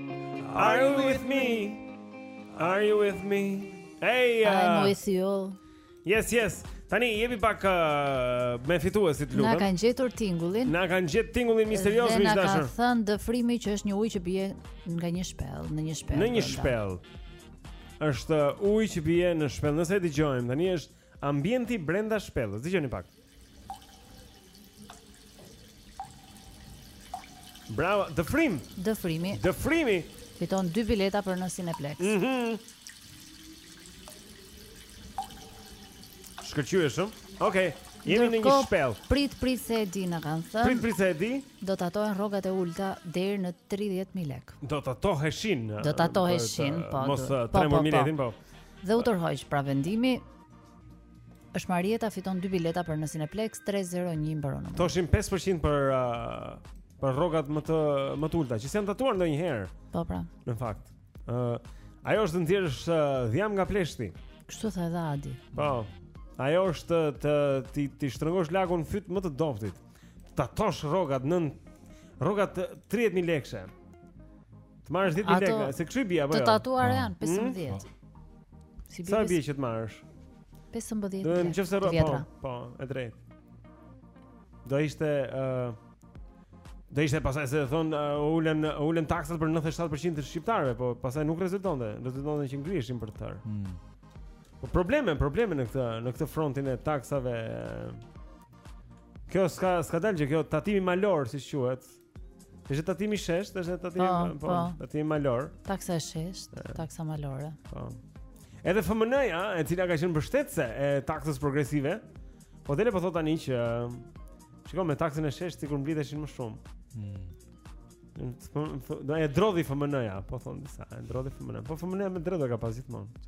Are you with me? Are you with me? Hey, uh, I'm with you. Yes, yes. Tani jepi pak uh, me fituesit të lutem. Na kanë gjetur tingullin. Na kanë gjet tingullin misterioz miq të dashur. Na ka thënë Dëfrimi që është një ujë që bie nga një shpellë, në një shpellë. Në një shpellë. Është ujë që bie në shpellë. Nëse e dëgjojmë, tani është Ambienti brenda shpellës. Dëgjoni pak. Bravo, Dëfrim. Dëfrimi. Dëfrimi. Fiton dy bileta për në Cineplexx. Mhm. Mm Shkëlqyeshëm. Okej. Okay. Jemi në një shpellë. Prit prit se e di ç'na kanë thënë. Prit prit se e di. Do tatohen rrogat e ulëta deri në 30000 lekë. Do tatoheshin. Do tatoheshin, po. Mos e tremb miletin, po. Dhe u tërhoq pra vendimi. Është Marieta fiton dy bileta për në Cineplex 301 mbaron numri. Thoshim 5% për uh, për rrogat më të më të ulta, që s'janë tatuar ndonjëherë. Po pra. Në fakt. Ë uh, ajo është nxjerrësh uh, dhjam nga pleshti. Kështu tha edhe Adi. Po. Ajo është të ti ti shtrëngosh lakun në fyt më të dobtit. Tatosh rrogat nën, rrogat 30000 lekëshe. Të marrësh 10000 lekë, se kshu i bie apo jo? Të tatuar janë 15. Si i bie? Sa i bie që të marrësh? 15. Do të thotë rrobë. Po, po, e drejtë. Do ishte ë uh, Do ishte pasaj se thon uh, ulën ulën taksat për 97% të shqiptarëve, po pasaj nuk rezultonte, rezultonte që ngriheshin për të tërë. Mm. Po probleme, probleme në këtë në këtë frontin e taksave. Kjo s'ka s'ka dalë që kjo tatimi malor siç quhet, Është tatim i shesht, është tatim, po, po, po, tatim malor. Taksa e shesht, taksa malore. Po. Edhe FMN-ja, e cila ka qenë mbështetëse e taksës progresive, po dele po thotë tani që shiko, me taksën e shesht sikur mblidheshin më shumë. Hmm. Do e drodhi FMN-ja, po thon disa, e drodhi FMN. Po FMN-ja me dredha ka pas gjithmonë.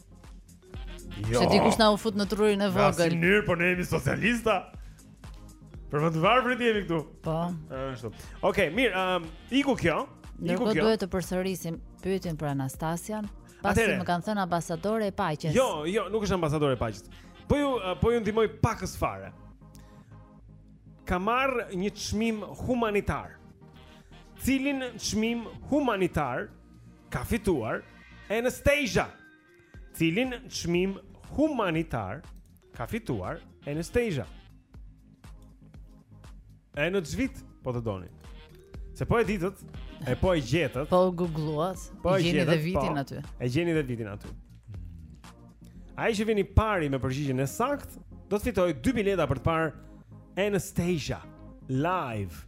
Jo. Se dikush na u fut në trurin e vogël. Në mënyrë po ne jemi socialista. Për më të varfrit jemi këtu. Po. Ashtu. Okej, okay, mirë, um, iku kjo. Ne do duhet të përsërisim pyetjen për Anastasian, pasi më kanë thënë ambasadore e paqes. Jo, jo, nuk është ambasadore e paqes. Po ju po ju ndihmoj pakës fare. Ka marr një çmim humanitar. Cilin çmim humanitar ka fituar Anastasia. Cilin çmim humanitar ka fituar Anastasia? E në ç'vit po të doni. Se po e ditët, e po e gjetët. Po googluat, po e gjeni dhe vitin po, aty. E gjeni dhe vitin aty. Ai që vjen i pari me përgjigjen e saktë, do të fitojë dy bileta për të parë Anastasia live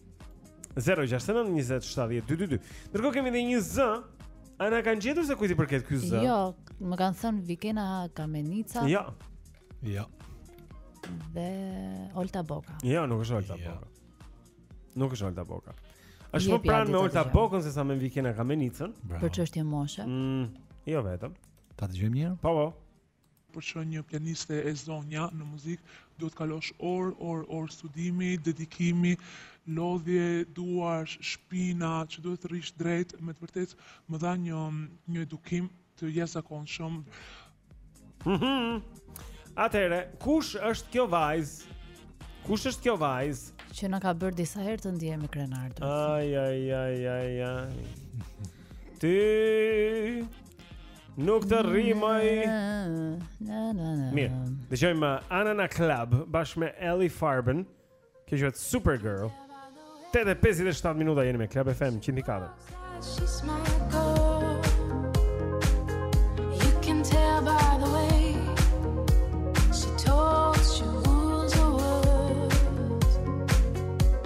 069 20 70 222. Ndërkohë kemi edhe një zë. A na kanë gjetur se kujt i përket ky zë? Jo, më kanë thënë Vikena Kamenica. Jo. Jo. Dhe Olta Boka. Jo, nuk është Olta jo. Boka. Nuk është Olta Boka. Është më pranë me Olta Bokën se sa me Vikena Kamenicën. Për çështje moshe. Mm, jo vetëm. Ta dëgjojmë një herë? Po, po. Për të qenë një pianiste e zonja në muzikë, duhet të kalosh orë, orë, orë studimi, dedikimi, lodhje duarsh, shpine, që duhet të rrish drejt, me të vërtetë më dha një një edukim të jashtëzakonshëm. Atëherë, kush është kjo vajzë? Kush është kjo vajzë? Që na ka bërë disa herë të ndihemi krenarë. Ai ai ai ai ai. Ti Nuk të rrimoj Mirë, dëgjojmë Anna Naklab bashkë me Alle Farben Kjo quhet Supergirl 8.57 minuta jeni me Club FM 104 She's my girl You can tell by the way She walks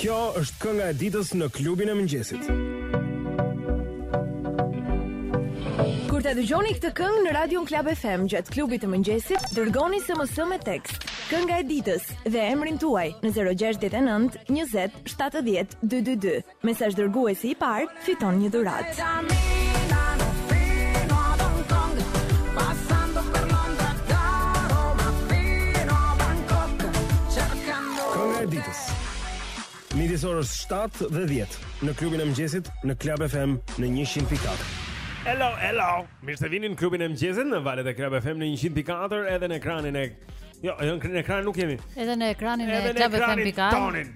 Kjo është kënga e ditës në klubin e mëngjesit. Kur ta dëgjoni këtë këngë në Radio Klab FM gjatë klubit të mëngjesit, dërgoni SMS me tekst. Kënga e ditës dhe emrin tuaj në 069 20 70 222. Mesazhdërguesi i parë fiton një dhuratë. midis orës 7 dhe 10 në klubin e mëngjesit në Club FM në 100.4. Hello, hello. Mirë se vini në klubin e mëngjesit në valët e Club FM në 100.4 dhe në ekranin e Jo, edhe në ekranin nuk jemi. Edhe në ekranin e Club FM Pika.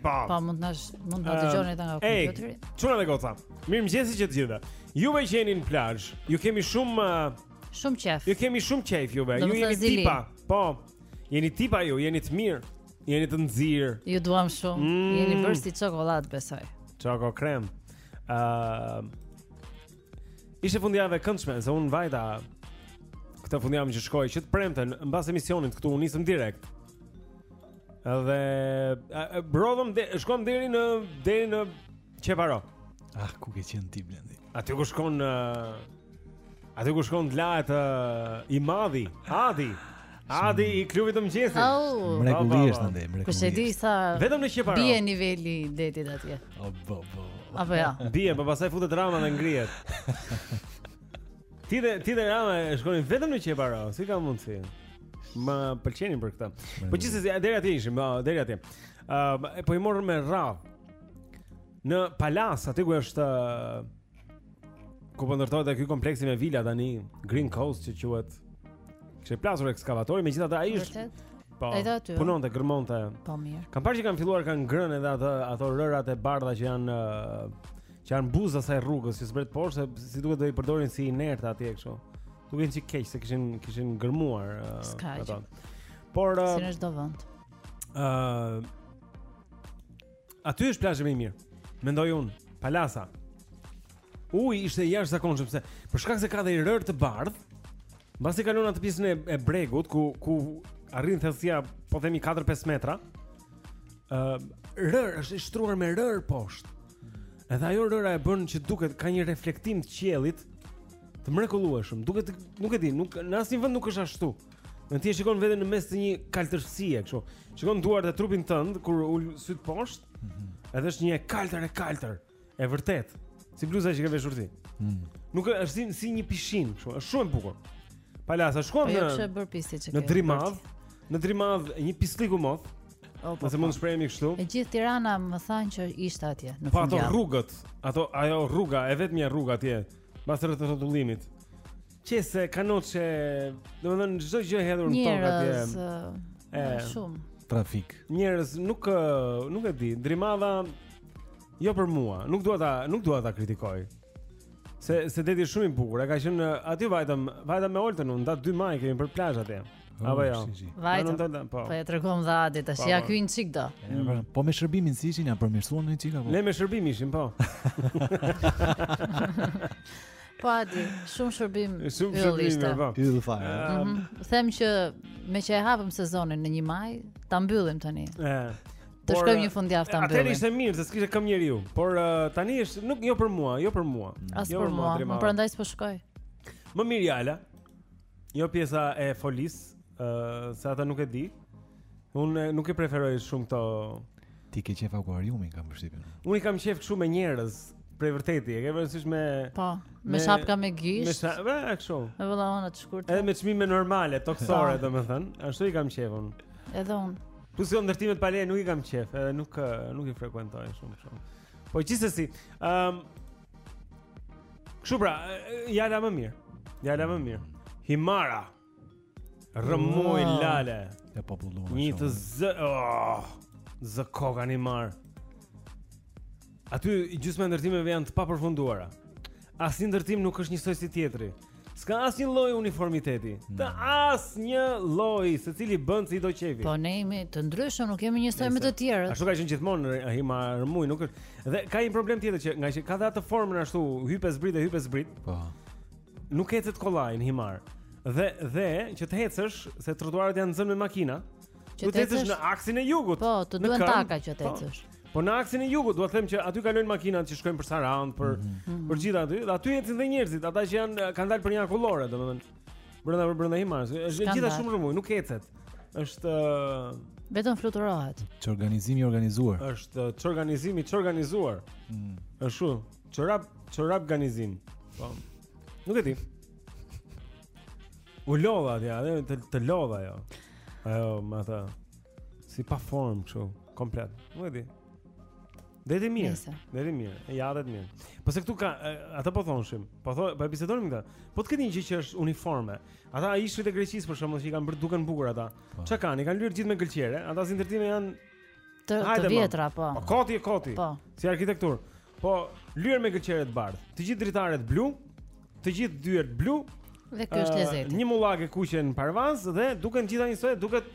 Po, po mund të na Mund të dëgjoni edhe nga kompjuteri. Çuna me goca. Mirëmëngjesi që të gjithëve. Ju më jeni në plazh. Ju kemi shumë shumë qejf. Ju kemi shumë qejf juve. Ju jeni tipa. Po. Jeni tipa ju, jeni të mirë. Jeni të nxirë. Ju duam shumë. Mm. Jeni bërë si çokoladë, besoj. Çoko krem. Ëm. Uh, Ishte fundjavë e këndshme, se unë vajta këtë fundjavë që shkoi që të premten mbas emisionit këtu u nisëm direkt. Dhe brodhëm, shkuam deri në deri në Qeparo. Ah, ku ke qenë ti Blendi? Aty ku shkon uh, Aty ku shkon të lahet uh, i madhi, Adi. Adi i klubit të mëngjesit. Oh, mrekulli është andaj, mrekulli. Kush e di sa Vetëm në Qeparo. Bie niveli i detit atje. Oh, bo, bo. Apo ja. Bie, po pastaj futet Rama dhe ngrihet. Ti dhe ti dhe Rama shkoni vetëm në Qeparo, si ka mundsi? Më pëlqeni për këtë. Po gjithsesi deri atje ishim, deri atje. Ëm uh, po i morëm me rradh. Në Palasë aty ku është uh, ku po ndërtohet ky kompleksi me vila tani, Green Coast që quhet. Kishte plasur ekskavatori, megjithatë ai ishte Po. Edhe aty. Punonte gërmonte. Po mirë. Kam parë që kanë filluar kanë ngrënë edhe ato ato rërat e bardha që janë uh, Janë buzë asaj rrugës që zbret poshtë, si duket do i përdorin si inerte atje kështu. Dukeshin si keq se kishin kishin gërmuar uh, ato. Por uh, si në çdo vend. Ëh. Uh, aty është plazhi më i mirë. Mendoj un, Palasa. Uji ishte i jashtëzakonshëm se për shkak se ka dhe rër të bardh, mbasi kalon atë pjesën e, e bregut ku ku arrin thellësia po themi 4-5 metra. uh, rërë, është i shtruar me rërë poshtë. Edhe ajo rëra e bën që duket ka një reflektim të qiellit të mrekullueshëm. Duket nuk e di, nuk në asnjë vend nuk është ashtu. Në ti e shikon veten në mes të një kaltërsie kështu. Shikon duart e trupin tënd kur ul sytë poshtë. Mm -hmm. Edhe është një e kaltër e kaltër. E vërtetë. Si bluza që ke veshur ti. Mm. Nuk është si, si një pishinë, kështu, është shumë e bukur. Palasa shkon po, jo, në në, në Drimadh, në Drimadh një pisllëk o Zot. Oh, po, Nëse mund të shprehemi kështu. E gjithë Tirana më thanë që ishte atje në fund. Po ato rrugët, ato ajo rruga, e vetmja rruga atje, pas rrethrrotullimit. Qese, kanoçe, domethënë çdo gjë hedhur në tokë atje. Njerëz, e shumë. Trafik. Njerëz nuk nuk e di, Drimadha jo për mua. Nuk dua ta, nuk dua ta kritikoj. Se se deti shumë i bukur. Ai ka qenë aty vajtëm, vajtëm me Oltën, në datë 2 maj kemi bërë plazh atje. Oh, Apo jo. Vajtëm. Po. Po e tregom dha atë tash po, ja po. ky një çik do. Po, po me shërbimin si ishin ja përmirësuan një çik apo? Ne me shërbim ishim po. Po Adi, shumë shërbim ylli ishte. Shumë shërbim ishte. Yll fare. Mhm. Them që meqë e hapëm sezonin në 1 maj, ta mbyllim tani. Ë. Të shkojmë një fundjavë ta mbyllim. Atëherë ishte mirë se s'kishte këmbë njeriu, por tani është nuk jo për mua, jo për mua. As jo për mua. Më prandaj s'po shkoj. Më mirë Jala. Jo pjesa e folis, ë uh, se ata nuk e di. Unë nuk e preferoj shumë këto Ti ke qejf Akuariumin, kam përshtypjen. Unë i kam qejf kështu me njerëz, prej vërteti, e ke vërtetësisht me Po, me, me shapka me gisht. Me shapka, bra, kështu. Me pantallona të shkurtra. Edhe me çmime normale, tokësore, domethënë. Ashtu i kam qejf unë. Edhe unë. Plus ndërtimet pa leje nuk i kam qejf, edhe nuk nuk i frekuentoj shumë kështu. Po gjithsesi, ëm um, Kështu pra, Jala më mirë. Jala më mirë. Himara. Rrëmujë wow. lale. E populluar. Nuk të zë, oh, zë koka në Himarë. Aty gjysma ndërtimeve janë të papërfunduara. Asnjë ndërtim nuk është njësoj si tjetri. S'ka asnjë lloj uniformiteti. Të mm. asnjë lloj, secili bën si i do qejfi. Po ne jemi të ndryshëm, nuk jemi njësoj me të tjerët. Ashtu ka qenë gjithmonë Himara rrëmujë, nuk është. Dhe ka një problem tjetër që ngaqë ka atë formën ashtu, hyp e zbrit e hyp e zbrit. Po. Nuk ecet kollaj në Himarë. Dhe dhe që të ecësh se trotuaret janë zënë me makina. Që të ecësh në aksin e jugut. Po, të duhen taka që të po. ecësh. Po në aksin e jugut, dua të them që aty kalojnë makinat që shkojnë për Sarandë, për mm -hmm. për gjithë aty, dhe aty ecin dhe njerëzit, ata që janë kanë dalë për një akullore, domethënë. Brenda për brenda Himarës, është gjithë shumë rrëmujë, nuk ecet. Është vetëm fluturohet. Çorganizimi i organizuar. Është çorganizimi i çorganizuar. Mm. Është çorap çorap ganizim. Po. Nuk e di. U lodha atje, atje të, të lodha jo. Ajo më tha si pa formë kështu, komplet. Nuk e di. Deri mirë. Nese. Deri mirë. E ja deri mirë. Po se këtu ka ata po thonshim. Po thon, po bisedonim këta. Po të ketë një gjë që është uniforme. Ata ishujt e Greqisë për shkakun që i kanë bërë duken bukur ata. Po. Çka kanë? I kanë lyer të gjithë me gëlqere. Ata si ndërtime janë të, të vjetra, po. Po koti e koti. Po. Si arkitekturë. Po, lyer me gëlqere të bardhë. Të gjithë dritaret blu, të gjithë dyert blu. Dhe kjo është lezeti. Një mëllagë e kuqe në parvaz dhe duken gjitha njësoj, duket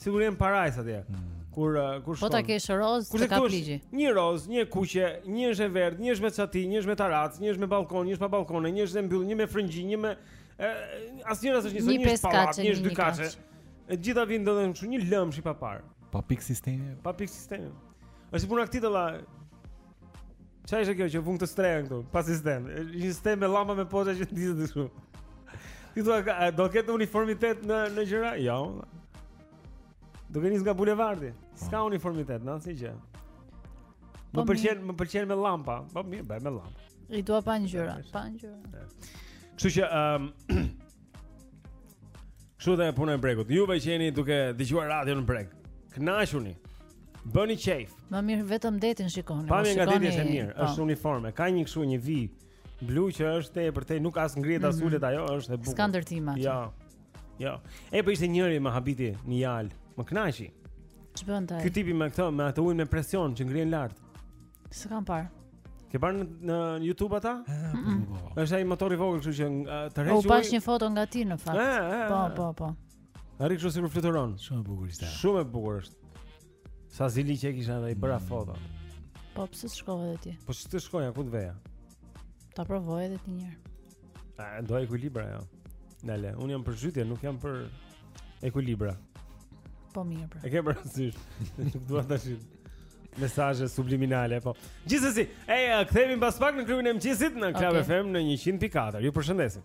sikur janë parajsë atje. Hmm. Kur kur shkon. Po ta kesh roz të kapligi. Një roz, një kuqe, një është e verdhë, një është me çati, një është me tarracë, një është me ballkon, një është pa ballkon, një është e mbyllur, një me frëngji, një me asnjëra s'është njësoj, një është pallat, një është dykatëshe. E gjitha vijnë ndonjë kështu një lëmsh i paparë. Pa pikë sistemi. Pa pikë sistemi. Është puna këtij dalla. Çfarë është kjo që vunë te streha këtu? Pa sistem. Një sistem me llampa me poshtë që ndizet kështu. Ti thua do të ketë uniformitet në në gjëra? Jo. Duke nis nga bulevardi. S'ka po. uniformitet, në asnjë gjë. Më po, pëlqen, më pëlqen me llampa. Po mirë, bëj me llampa. I dua pa ngjyra, pa ngjyra. Kështu që ëm ehm, Kështu dhe punën e bregut. Juve që jeni duke dëgjuar radion në breg. Kënaquni. Bëni qejf. Më mirë vetëm detin shikoni. Pamja nga deti është e mirë, po. është uniforme. Ka një kështu një vijë blu që është tej për tej nuk as ngrihet mm -hmm. as mhm. ulet ajo, është e bukur. S'ka ndërtim atje. Jo. Jo. E po ishte njëri më habiti në Jal, më kënaqi. Ç'bën ai? Ky tipi me këto, me atë ujin me presion që ngrihen lart. S'e kam parë. Ke parë në, në YouTube ata? Po, po, po. Është ai motor i vogël, kështu që të rresh. Po pashë një foto nga ti në fakt. Po, po, po. Ai rri kështu sikur fluturon. Shumë e bukur ishte. Shumë e bukur është. Sa zili që kisha dhe i bëra mm. foto. Po pse s'shkove dhe ti? Po ç'të shkoja ku të veja? Ta provoje edhe ti një herë. A do ekuilibra jo? Dale, unë jam për zhytje, nuk jam për ekuilibra. Po mirë pra. E ke parasysh? Nuk dua të jap mesazhe subliminale, po. Gjithsesi, ej, kthehemi pas pak në klubin e mëngjesit në Club okay. FM në 100.4. Ju përshëndesim.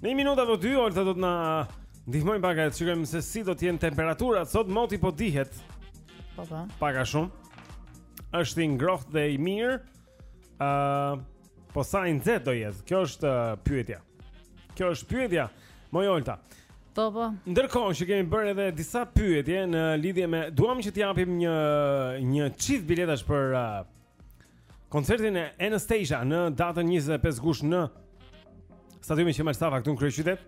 Në një minutë apo dy Olta do të na ndihmojë pak të shikojmë se si do të jenë temperaturat sot moti po dihet. Po po. Pak a shumë. Është i ngrohtë dhe i mirë. Ë uh, po sa i nxehtë do jetë? Kjo është uh, pyetja. Kjo është pyetja. Moj Olta. Po po. Ndërkohë që kemi bërë edhe disa pyetje në lidhje me duam që të japim një një çift biletash për uh, koncertin e Anastasia në datën 25 gusht në stadiumin Qemal Stafa këtu në kryeqytet.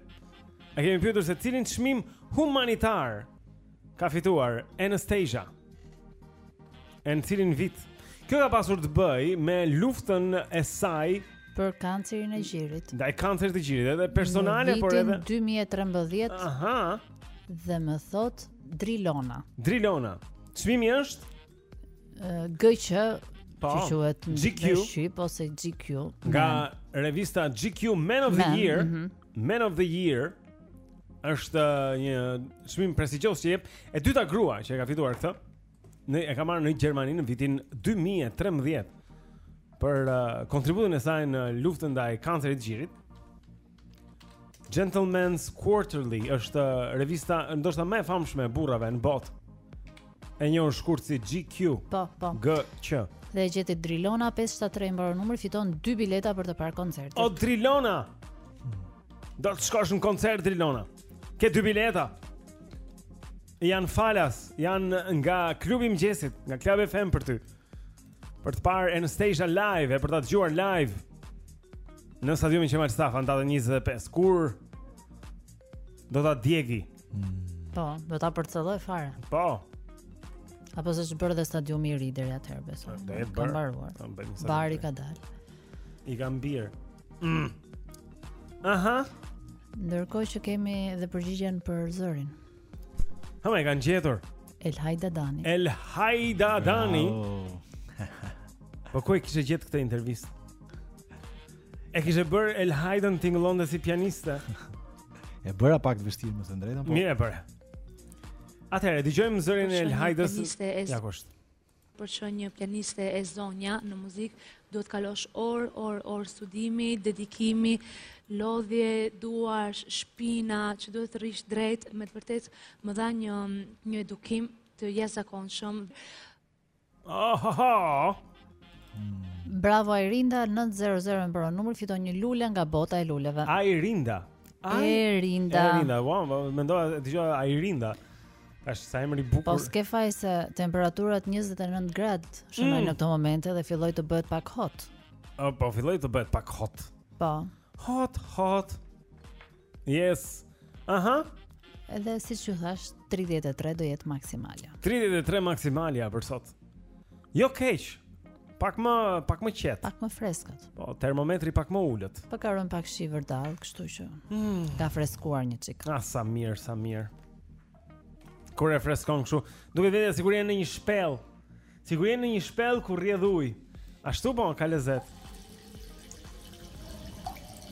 E kemi pyetur se cilin çmim humanitar ka fituar Anastasia? Në cilin vit? Kjo ka pasur të bëj me luftën e saj për kancerin e gjirit. Ndaj kancerit të gjirit, edhe personale por edhe në vitin 2013. Aha. Dhe më thot Drilona. Drilona. Çmimi është GQ Po, GQ Shqip ose GQ Nga revista GQ Men of the Year mhm. Men of the Year është një çmim prestigjioz që jep E dyta grua që e ka fituar këtë në, E ka marrë në Gjermani në vitin 2013 Për uh, kontributin e saj në luftën ndaj kancerit të gjirit Gentleman's Quarterly është revista ndoshta më e famshme e burrave në botë. E njohur shkurt si GQ. Po, po. GQ. Dhe e gjeti Drilona 573 mbaron numri fiton 2 bileta për të parë koncertin. O Drilona. Do të shkosh në koncert Drilona. Ke 2 bileta. Jan falas, janë nga klubi i mëngjesit, nga Club FM për ty. për të parë Anastasia live e për ta dëgjuar live në stadiumin Qemal Stafa në datën 25 kur do ta djegi. Mm. Po, do ta përcëllojë fare. Po. Apo s'është bërë dhe stadiumi i ri deri atëherë besoj. Ka mbaruar. Bari ka dal. I ka mbirë. Mm. Aha. Ndërkohë që kemi dhe përgjigjen për zërin. Ama e kanë gjetur. Elhaida Dani. Elhaida Dani. Po ku e kishe gjetë këtë intervistë? E kishe bërë Elhaidën të tingëllonte si pianiste? E bëra pak të vështirë, me thënë të drejtën, po. Mirë e bëre. Atëherë, dëgjojmë zërin e Elhaidës. Ja kush. Për të qenë pianiste e zonja në muzikë, duhet të kalosh orë, orë, orë studimi, dedikimi, lodhje, duar, shpina, që duhet të rrish drejt, me të vërtet më dha një, një edukim të jashtëzakonshëm. Ahaha. Bravo Airinda 900 mbaron numri fiton një lule nga bota e luleve. Airinda. Airinda. Airinda, wow, mendova dëgjoj Airinda. Thashë sa emër i bukur. Po s'ke faj se temperaturat 29 grad shënojnë mm. në këto momente dhe filloi të bëhet pak hot. Oh, po filloi të bëhet pak hot. Po. Hot, hot. Yes. Aha. Edhe siç ju thash, 33 do jetë maksimale. 33 maksimalja për sot. Jo keq. Pak më, pak më qetë. Pak më freskët. Po, termometri pak më ulët. Po ka rënë pak shi vërdall, kështu që. Mm. Ka freskuar një çik. Ah, sa mirë, sa mirë. Kur e freskon kështu, duket vetë sikur je në një shpellë. Sikur je në një shpellë ku rrjedh ujë. Ashtu po, ka lezet.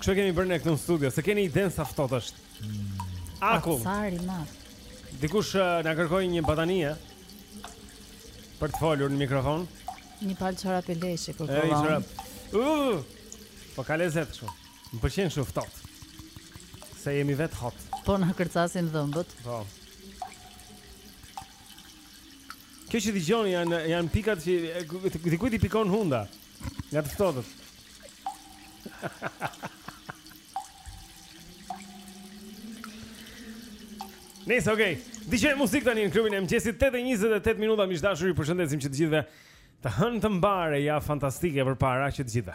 Kështu kemi bërë ne këtu në studio, s'e keni idenë sa ftohtë është. Akull. Sari më. Dikush eh, na kërkoi një batanie për të folur në mikrofon. Një palë çorape leshi për kolon. Ëh. Uh, po ka lezet kështu. Më pëlqen kështu ftohtë. Se jemi vet hot. Po na kërcasin dhëmbët. Po. Kjo që dëgjoni janë janë pikat që dikujt i pikon hunda. Nga të ftohtët. Nice, okay. Dëgjo muzikë tani në klubin e mëngjesit 8:28 minuta miq të dashur, ju përshëndesim që të gjithëve të hënë të mbarë e javë fantastike përpara që të gjithëve.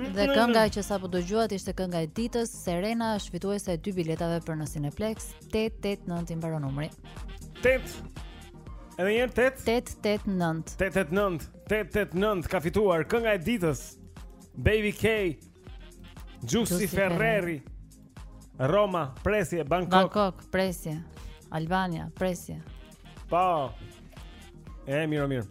Dhe kënga që sapo dëgjuat ishte kënga e ditës, Serena është fituesja e dy biletave për në Cineplexx, 889 i mbaron numri. 8 Edhe një 8 889. 889. 889 ka fituar kënga e ditës. Baby K. Giusy Ferreri. Roma, presje, Bangkok. Bangkok, presje. Albania, presje. Po. E mirë, mirë.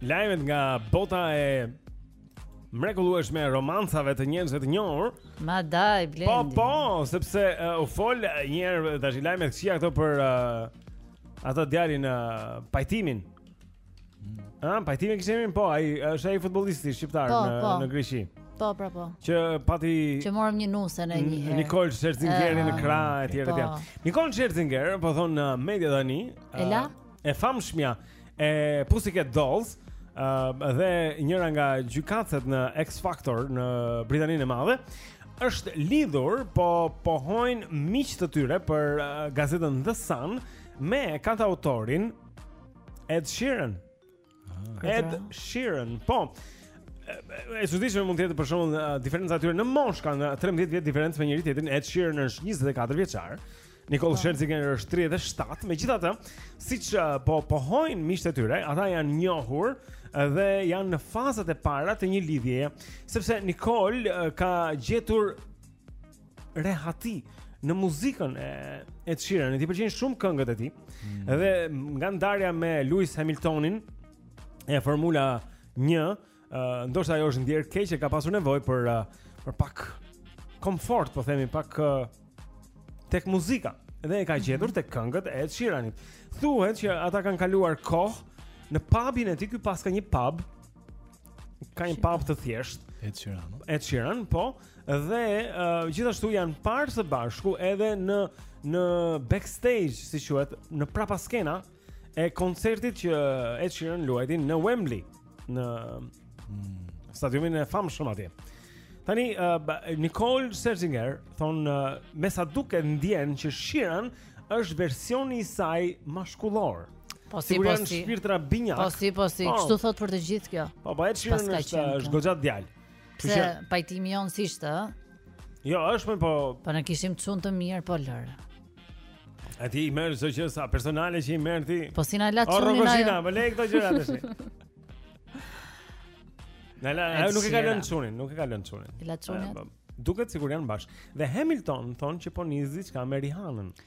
Lajmet nga bota e mrekullueshme e romancave të njerëzve të njohur. Ma thuaj po, Blendi. Po po, sepse uh, u fol një herë tash lajmet kësi ato për uh, atë djalin uh, Pajtimin. Mm. Ah, uh, Pajtimin kishim po, ai është ai futbollisti shqiptar po, në po. në Greqi. Po, pra po. Që pati Që morëm një nuse në një herë. Nikol Scherzinger në krah etj etj. Nikol Scherzinger po thonë media tani. Ela? Uh, e famshmja e Pussycat Dolls, uh, dhe njëra nga gjykatëset në X Factor në Britaninë e Madhe, është lidhur po pohojnë miq të tyre për uh, gazetën The Sun me kantautorin Ed Sheeran. Ed Sheeran. Po. E çuditshme mund të jetë për shembull diferenca e tyre në moshë kanë 13 vjet diferencë me njëri tjetrin. Ed Sheeran është 24 vjeçar. Nicole po. Scherzinger është 37. Megjithatë, siç po pohojnë miqtë e tyre, ata janë njohur dhe janë në fazat e para të një lidhjeje, sepse Nicole ka gjetur rehati në muzikën e Ed Sheeranit. I pëlqejnë shumë këngët e tij. Mm. Dhe nga ndarja me Lewis Hamiltonin e Formula 1, uh, ndoshta ajo është ndier keq e ka pasur nevojë për uh, për pak komfort, po themi pak uh, tek muzika. Dhe e ka mhm. gjetur tek këngët e Ed Sheeranit. Thuhet që ata kanë kaluar kohë në pubin e tij, ky paska një pub. Ka një pub të thjeshtë. Ed Sheeran. Ed Sheeran, po. Dhe uh, gjithashtu janë parë së bashku edhe në në backstage, si quhet, në prapaskena e koncertit që Ed Sheeran luajti në Wembley, në hmm. stadiumin e famshëm atje. Tani uh, Nicole Scherzinger thon uh, me sa duket ndjen që Sheeran është versioni i saj mashkullor. Po si po si. Shpirtra binjakë. Po si po si. Po. Kështu thot për të gjithë kjo. Po po Ed Sheeran është është goxha djalë. Pse pajtimi jon ishte, ë? Jo, është më po. Po ne kishim çun të mirë, po lëre. A ti i merr çdo gjë sa personale që i merr ti? Po si na la çunin ajo? Ora kozina, më lej këto gjëra tash. Na la, ajo nuk e ka lënë çunin, nuk e ka lënë çunin. La çunin. Po, duket sikur janë bashkë. Dhe Hamilton thonë që po nis diçka me Rihanën.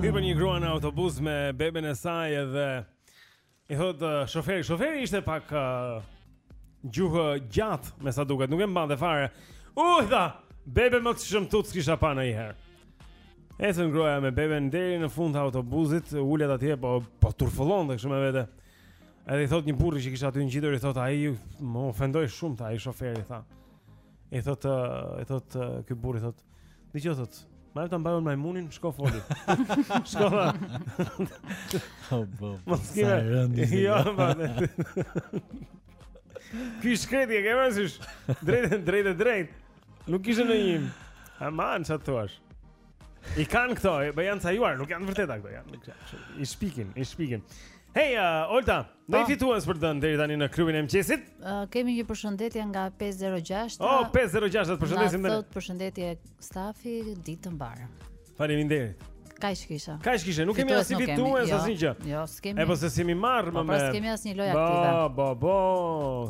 Hyri pra një grua në autobus me beben e saj edhe I thot uh, shoferi, shoferi ishte pak uh, gjuhë gjatë me sa duket, nuk e mban dot fare Uh, tha, bebe më të shëmtuar s'kisha pa ndonjëherë Ecën gruaja me beben deri në fund të autobusit, ulet atje, po, po turfullon dhe kështu me vete Edhe i thot një burri që kishte aty ngjitur, i thot ai më ofendoi shumë, tha ai shoferi, tha I thot i thot ky burri thot, "Di çë thot, ma ta mbaj unë majmunin, shko foli." Shko. Po po. Mos ke rëndë. Jo, po. Ky i shkreti e ke vësish. Drejt drejt drejt. Nuk kishte ndonjë. Aman çat thua. I kanë këto, po janë të sajuara, nuk janë të vërteta këto janë. I shpikin, i shpikin. Hey, uh, Olta, ndonjë po. fitues për të dhënë deri tani në klubin e mëngjesit? Uh, kemi një përshëndetje nga 506. Oh, 506, të përshëndesim tani. Thot përshëndetje stafi, ditë të mbarë. Faleminderit. Kaq kisha. Kaq kisha, nuk kemi asnjë fitues jo, asnjë gjë. Jo, s'kemi. E po se si mi marr po, më pra, me. Po s'kemi asnjë lojë aktive. Po, po, po.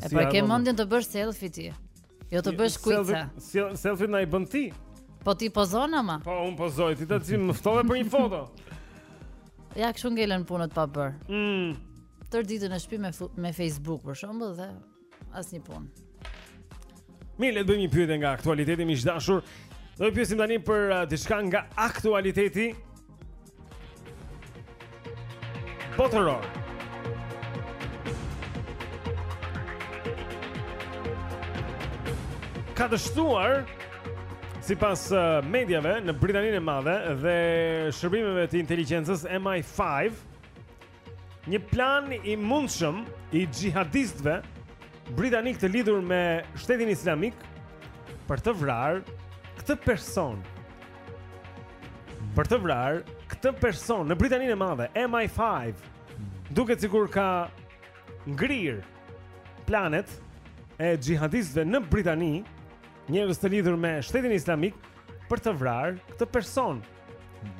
E po e ke mendjen të bësh selfie ti. Jo të bësh kujtëse Selfie, selfie na i bën ti Po ti pozon ama Po unë pozoj, ti të të çim më ftove për një foto Ja këshu ngelen punët pa bër mm. Tër ditën në shpi me, me Facebook për shembull dhe asnjë pun Mirë, le të bëjmë një pyetje nga aktualiteti miq të dashur Do ju pyesim tani për uh, diçka nga aktualiteti Botëror. Ka dështuar sipas uh, mediave në Britaninë e Madhe dhe shërbimeve të inteligjencës MI5 Një plan i mundshëm i xhihadistëve britanikë të lidhur me Shtetin Islamik për të vrarë këtë person. Për të vrarë këtë person në Britaninë e Madhe, MI5 duket sikur ka ngrirë planet e xhihadistëve në Britani, njerëz të lidhur me Shtetin Islamik për të vrarë këtë person.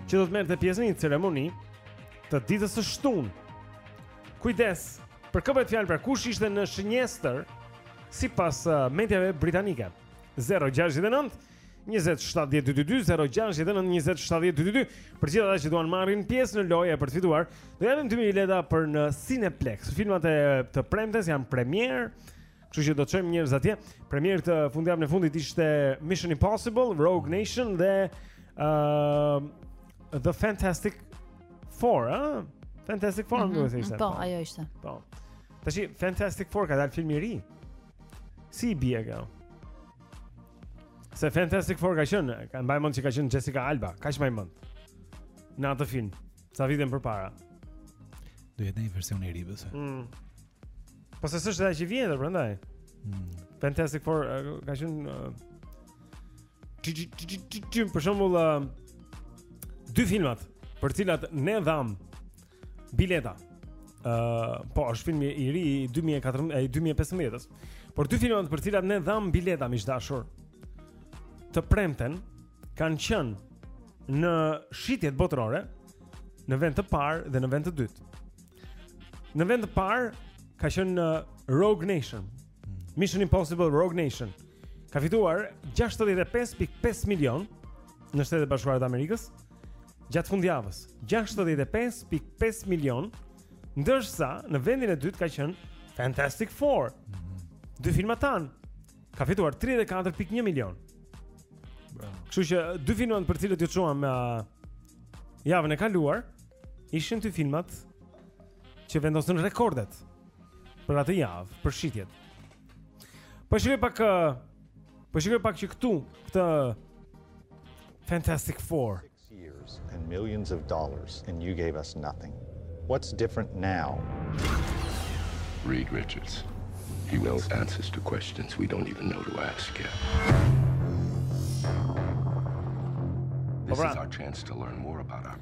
që do të merrte pjesë në një ceremoni të ditës së shtunë. Kujdes, për kë bëhet fjalë, pra kush ishte në shënjestër sipas uh, mediave britanike. 069 2070222 069 2070222 për gjithë ata që duan marrin pjesë në lojë për të fituar, do japim 20 bileta për në Cineplex. Filmat e të premtes janë premierë Kështu që do të çojmë njerëz atje. Premierat fundjavën e fundit ishte Mission Impossible, Rogue Nation dhe ë uh, The Fantastic Four, a? Fantastic Four, më duhet të ishte. Po, ajo ishte. Po. Tashi Fantastic Four ka dalë filmi i ri. Si i bie kjo? Se Fantastic Four ka qenë, kaq mbaj mend që ka qenë Jessica Alba, kaq mbaj mend. Në atë film, sa vite më parë. Do jetë një version i ri mbase. Mm. Po se s'është edhe aq i vjetër, prandaj. Hmm. Fantastic Four ka qenë, shih, për shembull dy filmat për të cilat ne dhamë bileta. Ë, uh, po është filmi i ri i 2014 e 2015-s. Por dy filmat për të cilat ne dhamë bileta, miq të dashur, të premten kanë qenë në shitjet botërore në vend të parë dhe në vend të dytë. Në vend të parë ka qenë uh, Rogue Nation. Hmm. Mission Impossible Rogue Nation ka fituar 65.5 milion në Shtetet e Bashkuara të Amerikës gjatë fundjavës. 65.5 milion, ndërsa në vendin e dytë ka qenë Fantastic Four. Mm -hmm. Dy filmat tanë ka fituar 34.1 milion. Bravo. Kështu që dy filmat për të cilat ju çuam uh, javën e kaluar, Ishin dy filmat që vendosën rekordet për atë javë, për shitjet. Po shikoj pak uh, po shikoj pak që këtu këtë Fantastic Four years and millions of dollars and you gave us nothing. What's different now? Reed Richards. He knows answers to questions we don't even know to ask yet. This is our chance to learn more about our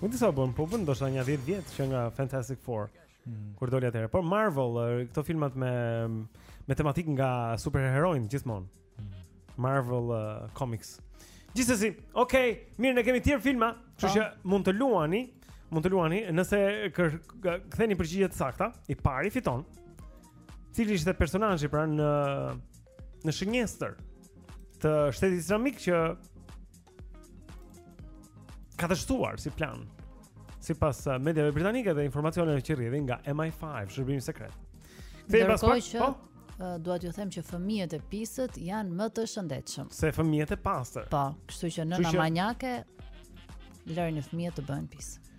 Nuk di sa bën, po bën ndoshta një 10 vjet që nga Fantastic Four. Hmm. Kur doli atëherë. Por Marvel, këto filmat me me tematikë nga superheronjtë gjithmonë. Hmm. Marvel uh, Comics. Gjithsesi, okay, mirë, ne kemi tjerë filma, kështu që mund të luani, mund të luani nëse ktheni përgjigje të sakta, i pari fiton. Cili ishte personazhi pra në në shënjestër të shtetit islamik që ka dështuar si plan sipas uh, mediave britanike dhe informacioneve që rrjedhin nga MI5, shërbimi sekret. Kthehemi pas pak. Po? Uh, dua t'ju them që fëmijët e pisët janë më të shëndetshëm. Se fëmijët e pastër. Po, kështu që nëna maniake, lërini fëmijët të bëhen pisë.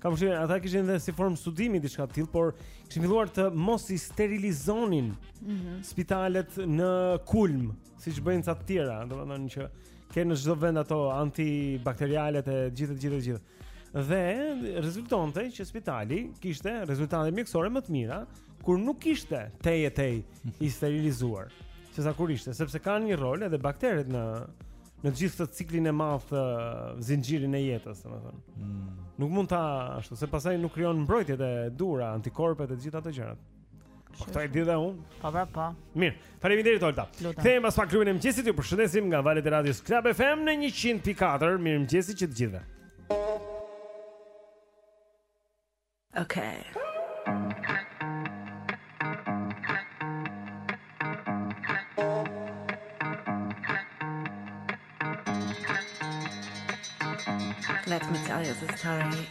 Ka përshirë, ata kishin edhe si formë studimi diçka të tillë, por kishin filluar të mos i sterilizonin mm -hmm. spitalet në kulm, siç bëjnë ca të tjera, domethënë që kanë në çdo vend ato antibakterialet e të gjitha të gjitha të gjitha. Dhe rezultonte që spitali kishte rezultate mjekësore më të mira kur nuk kishte tej e tej i sterilizuar, sesa kur ishte, sepse kanë një rol edhe bakteret në në të gjithë këtë ciklin e madh të zinxhirin e jetës, domethënë. Mm. Nuk mund ta ashtu, se pastaj nuk krijon mbrojtjet e dura, antikorpet e të gjitha ato gjërat. Po këta e di dhe unë. Po pra po. Mirë. Faleminderit Olta. Kthehem pas pak te klubi e mëngjesit, ju përshëndesim nga valët e radios Club FM në 100.4. Mirëmëngjesi që të gjithëve. Okay Let me tell you the story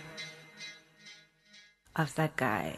of that guy.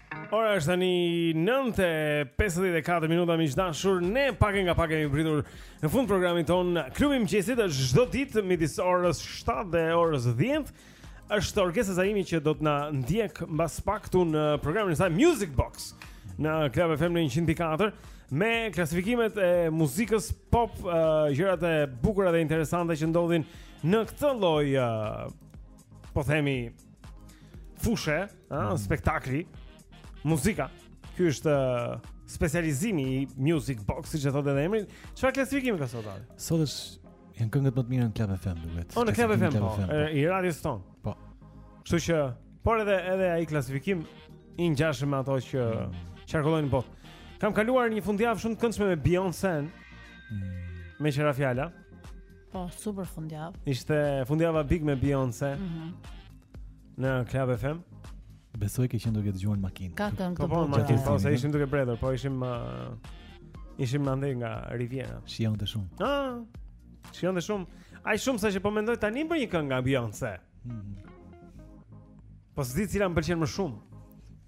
Ora është tani 9:54 minuta miq të dashur ne pak e nga pak kemi mbërritur në fund të programit tonë klubi i mëngjesit është çdo ditë midis orës 7 dhe orës 10 është Orestia Zaimi që do të na ndjek mbas pak këtu në programin e saj Music Box në Club FM në 104 me klasifikimet e muzikës pop uh, gjërat e bukura dhe interesante që ndodhin në këtë lloj uh, po themi fushe Ëh, mm. spektakli, muzika. Ky është uh, specializimi i Music Box, siç e thotë edhe emri. Çfarë klasifikimi ka sot? Sot është janë këngët më të mira në Club FM, duhet. Po në Club FM, po, po. i radios tonë. Po. Kështu që, po është edhe ai klasifikim i ngjashëm me ato që mm. qarkullojnë në botë. Kam kaluar një fundjavë shumë të këndshme me Beyoncé. Mm. Me që ra fjala Po, super fundjavë Ishte fundjava big me Beyoncé mm -hmm. Në Club FM. Besoj ke qenë duke dëgjuar në makinë. Ka këngë të bukura. Po, po, sa ishim duke bredhur, po ishim uh, ishim andej nga Riviera. Shijonte shumë. Ah. Shijonte shumë. Aq shumë sa që po mendoj tani për një këngë nga Beyoncé. Mm -hmm. Po s'di cila më pëlqen më shumë.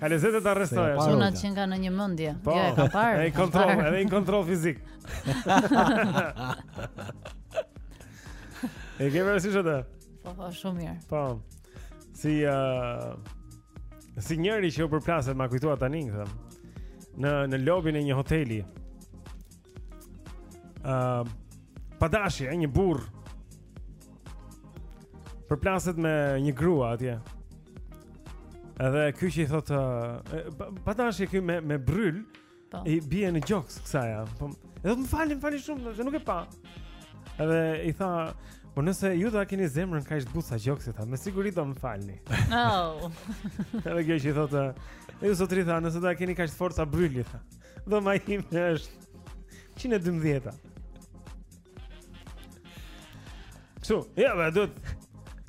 Ka lezet të të arrestojë Çunat e kanë në një mëndje Po, jo, e ka parë Edhe një kontroll, edhe një kontroll fizik E ke vënë re si është? Po, po, shumë mirë Po, si uh, Si njëri që u përplaset m'u kujtua tani Në, në lobin e një hoteli uh, pa dashje, një burrë përplaset me një grua atje. Edhe ky që i thotë uh, pa dashje ky me me bryl po. i bie në gjoks kësaj. Po, edhe më falni, më falni shumë, se nuk e pashë. Edhe i tha, Po nëse ju do ta keni zemrën kaq të butë sa gjoksi tha, me siguri do më falni. Oh. Edhe kjo që i thotë, ju zotëri tha, nëse do ta keni kaq të fortë sa bryli tha. Tema ime është 112 Kështu, ja, dhe duhet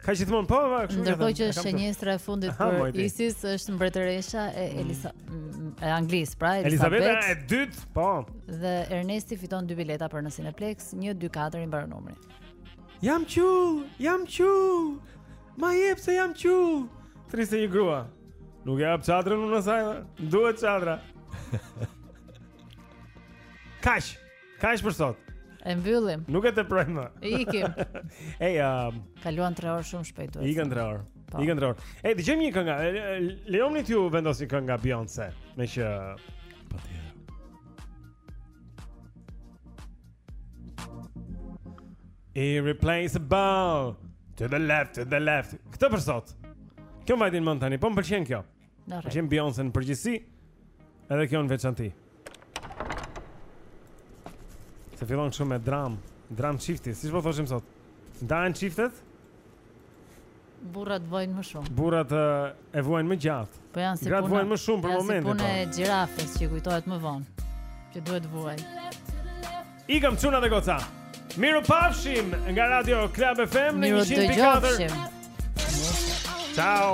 Ka që të mund, po, po, kështu Ndërkohë që shënjestra e fundit Aha, për ISIS është mbretëresha e, mm. Elisa, mm, e Anglisë, pra Elisabeth Elisabeta e dytë, po Dhe Ernesti fiton dy bileta për në Cineplexx 1, 2, 4 i mbaron numri Jam qull, jam qull Ma jep se jam qull Triste një grua Nuk e hap çadrën unë asaj. Duhet çadra. Kaq? Kaq për sot? E mbyllim. Nuk e teprojmë më. Ikim. Ej, um, kaluan 3 orë shumë shpejt duhet. Ikën 3 orë. Po. Ikën 3 orë. Ej, dëgjojmë një këngë. Lejoni t'ju vendos një këngë nga Beyoncé, meqë patjetër. Irreplaceable To the left, to the left Këto për sot Kjo më vajti në mend tani, po më pëlqen kjo Më pëlqen Beyoncé në përgjithësi Edhe kjo në veçanti Se fillon shumë me dram Dram çifti, siç po thoshim sot Ndahen çiftet Burrat vuajnë më shumë. Burrat e vuajnë më gjatë. Po janë si puna. Gratë vuajnë më shumë për momentin. Si puna e gjirafës që kujtohet më vonë, që duhet të vuajë. Ikëm çuna dhe goca. Mirupafshim nga Radio Club FM në 100.4. Ciao.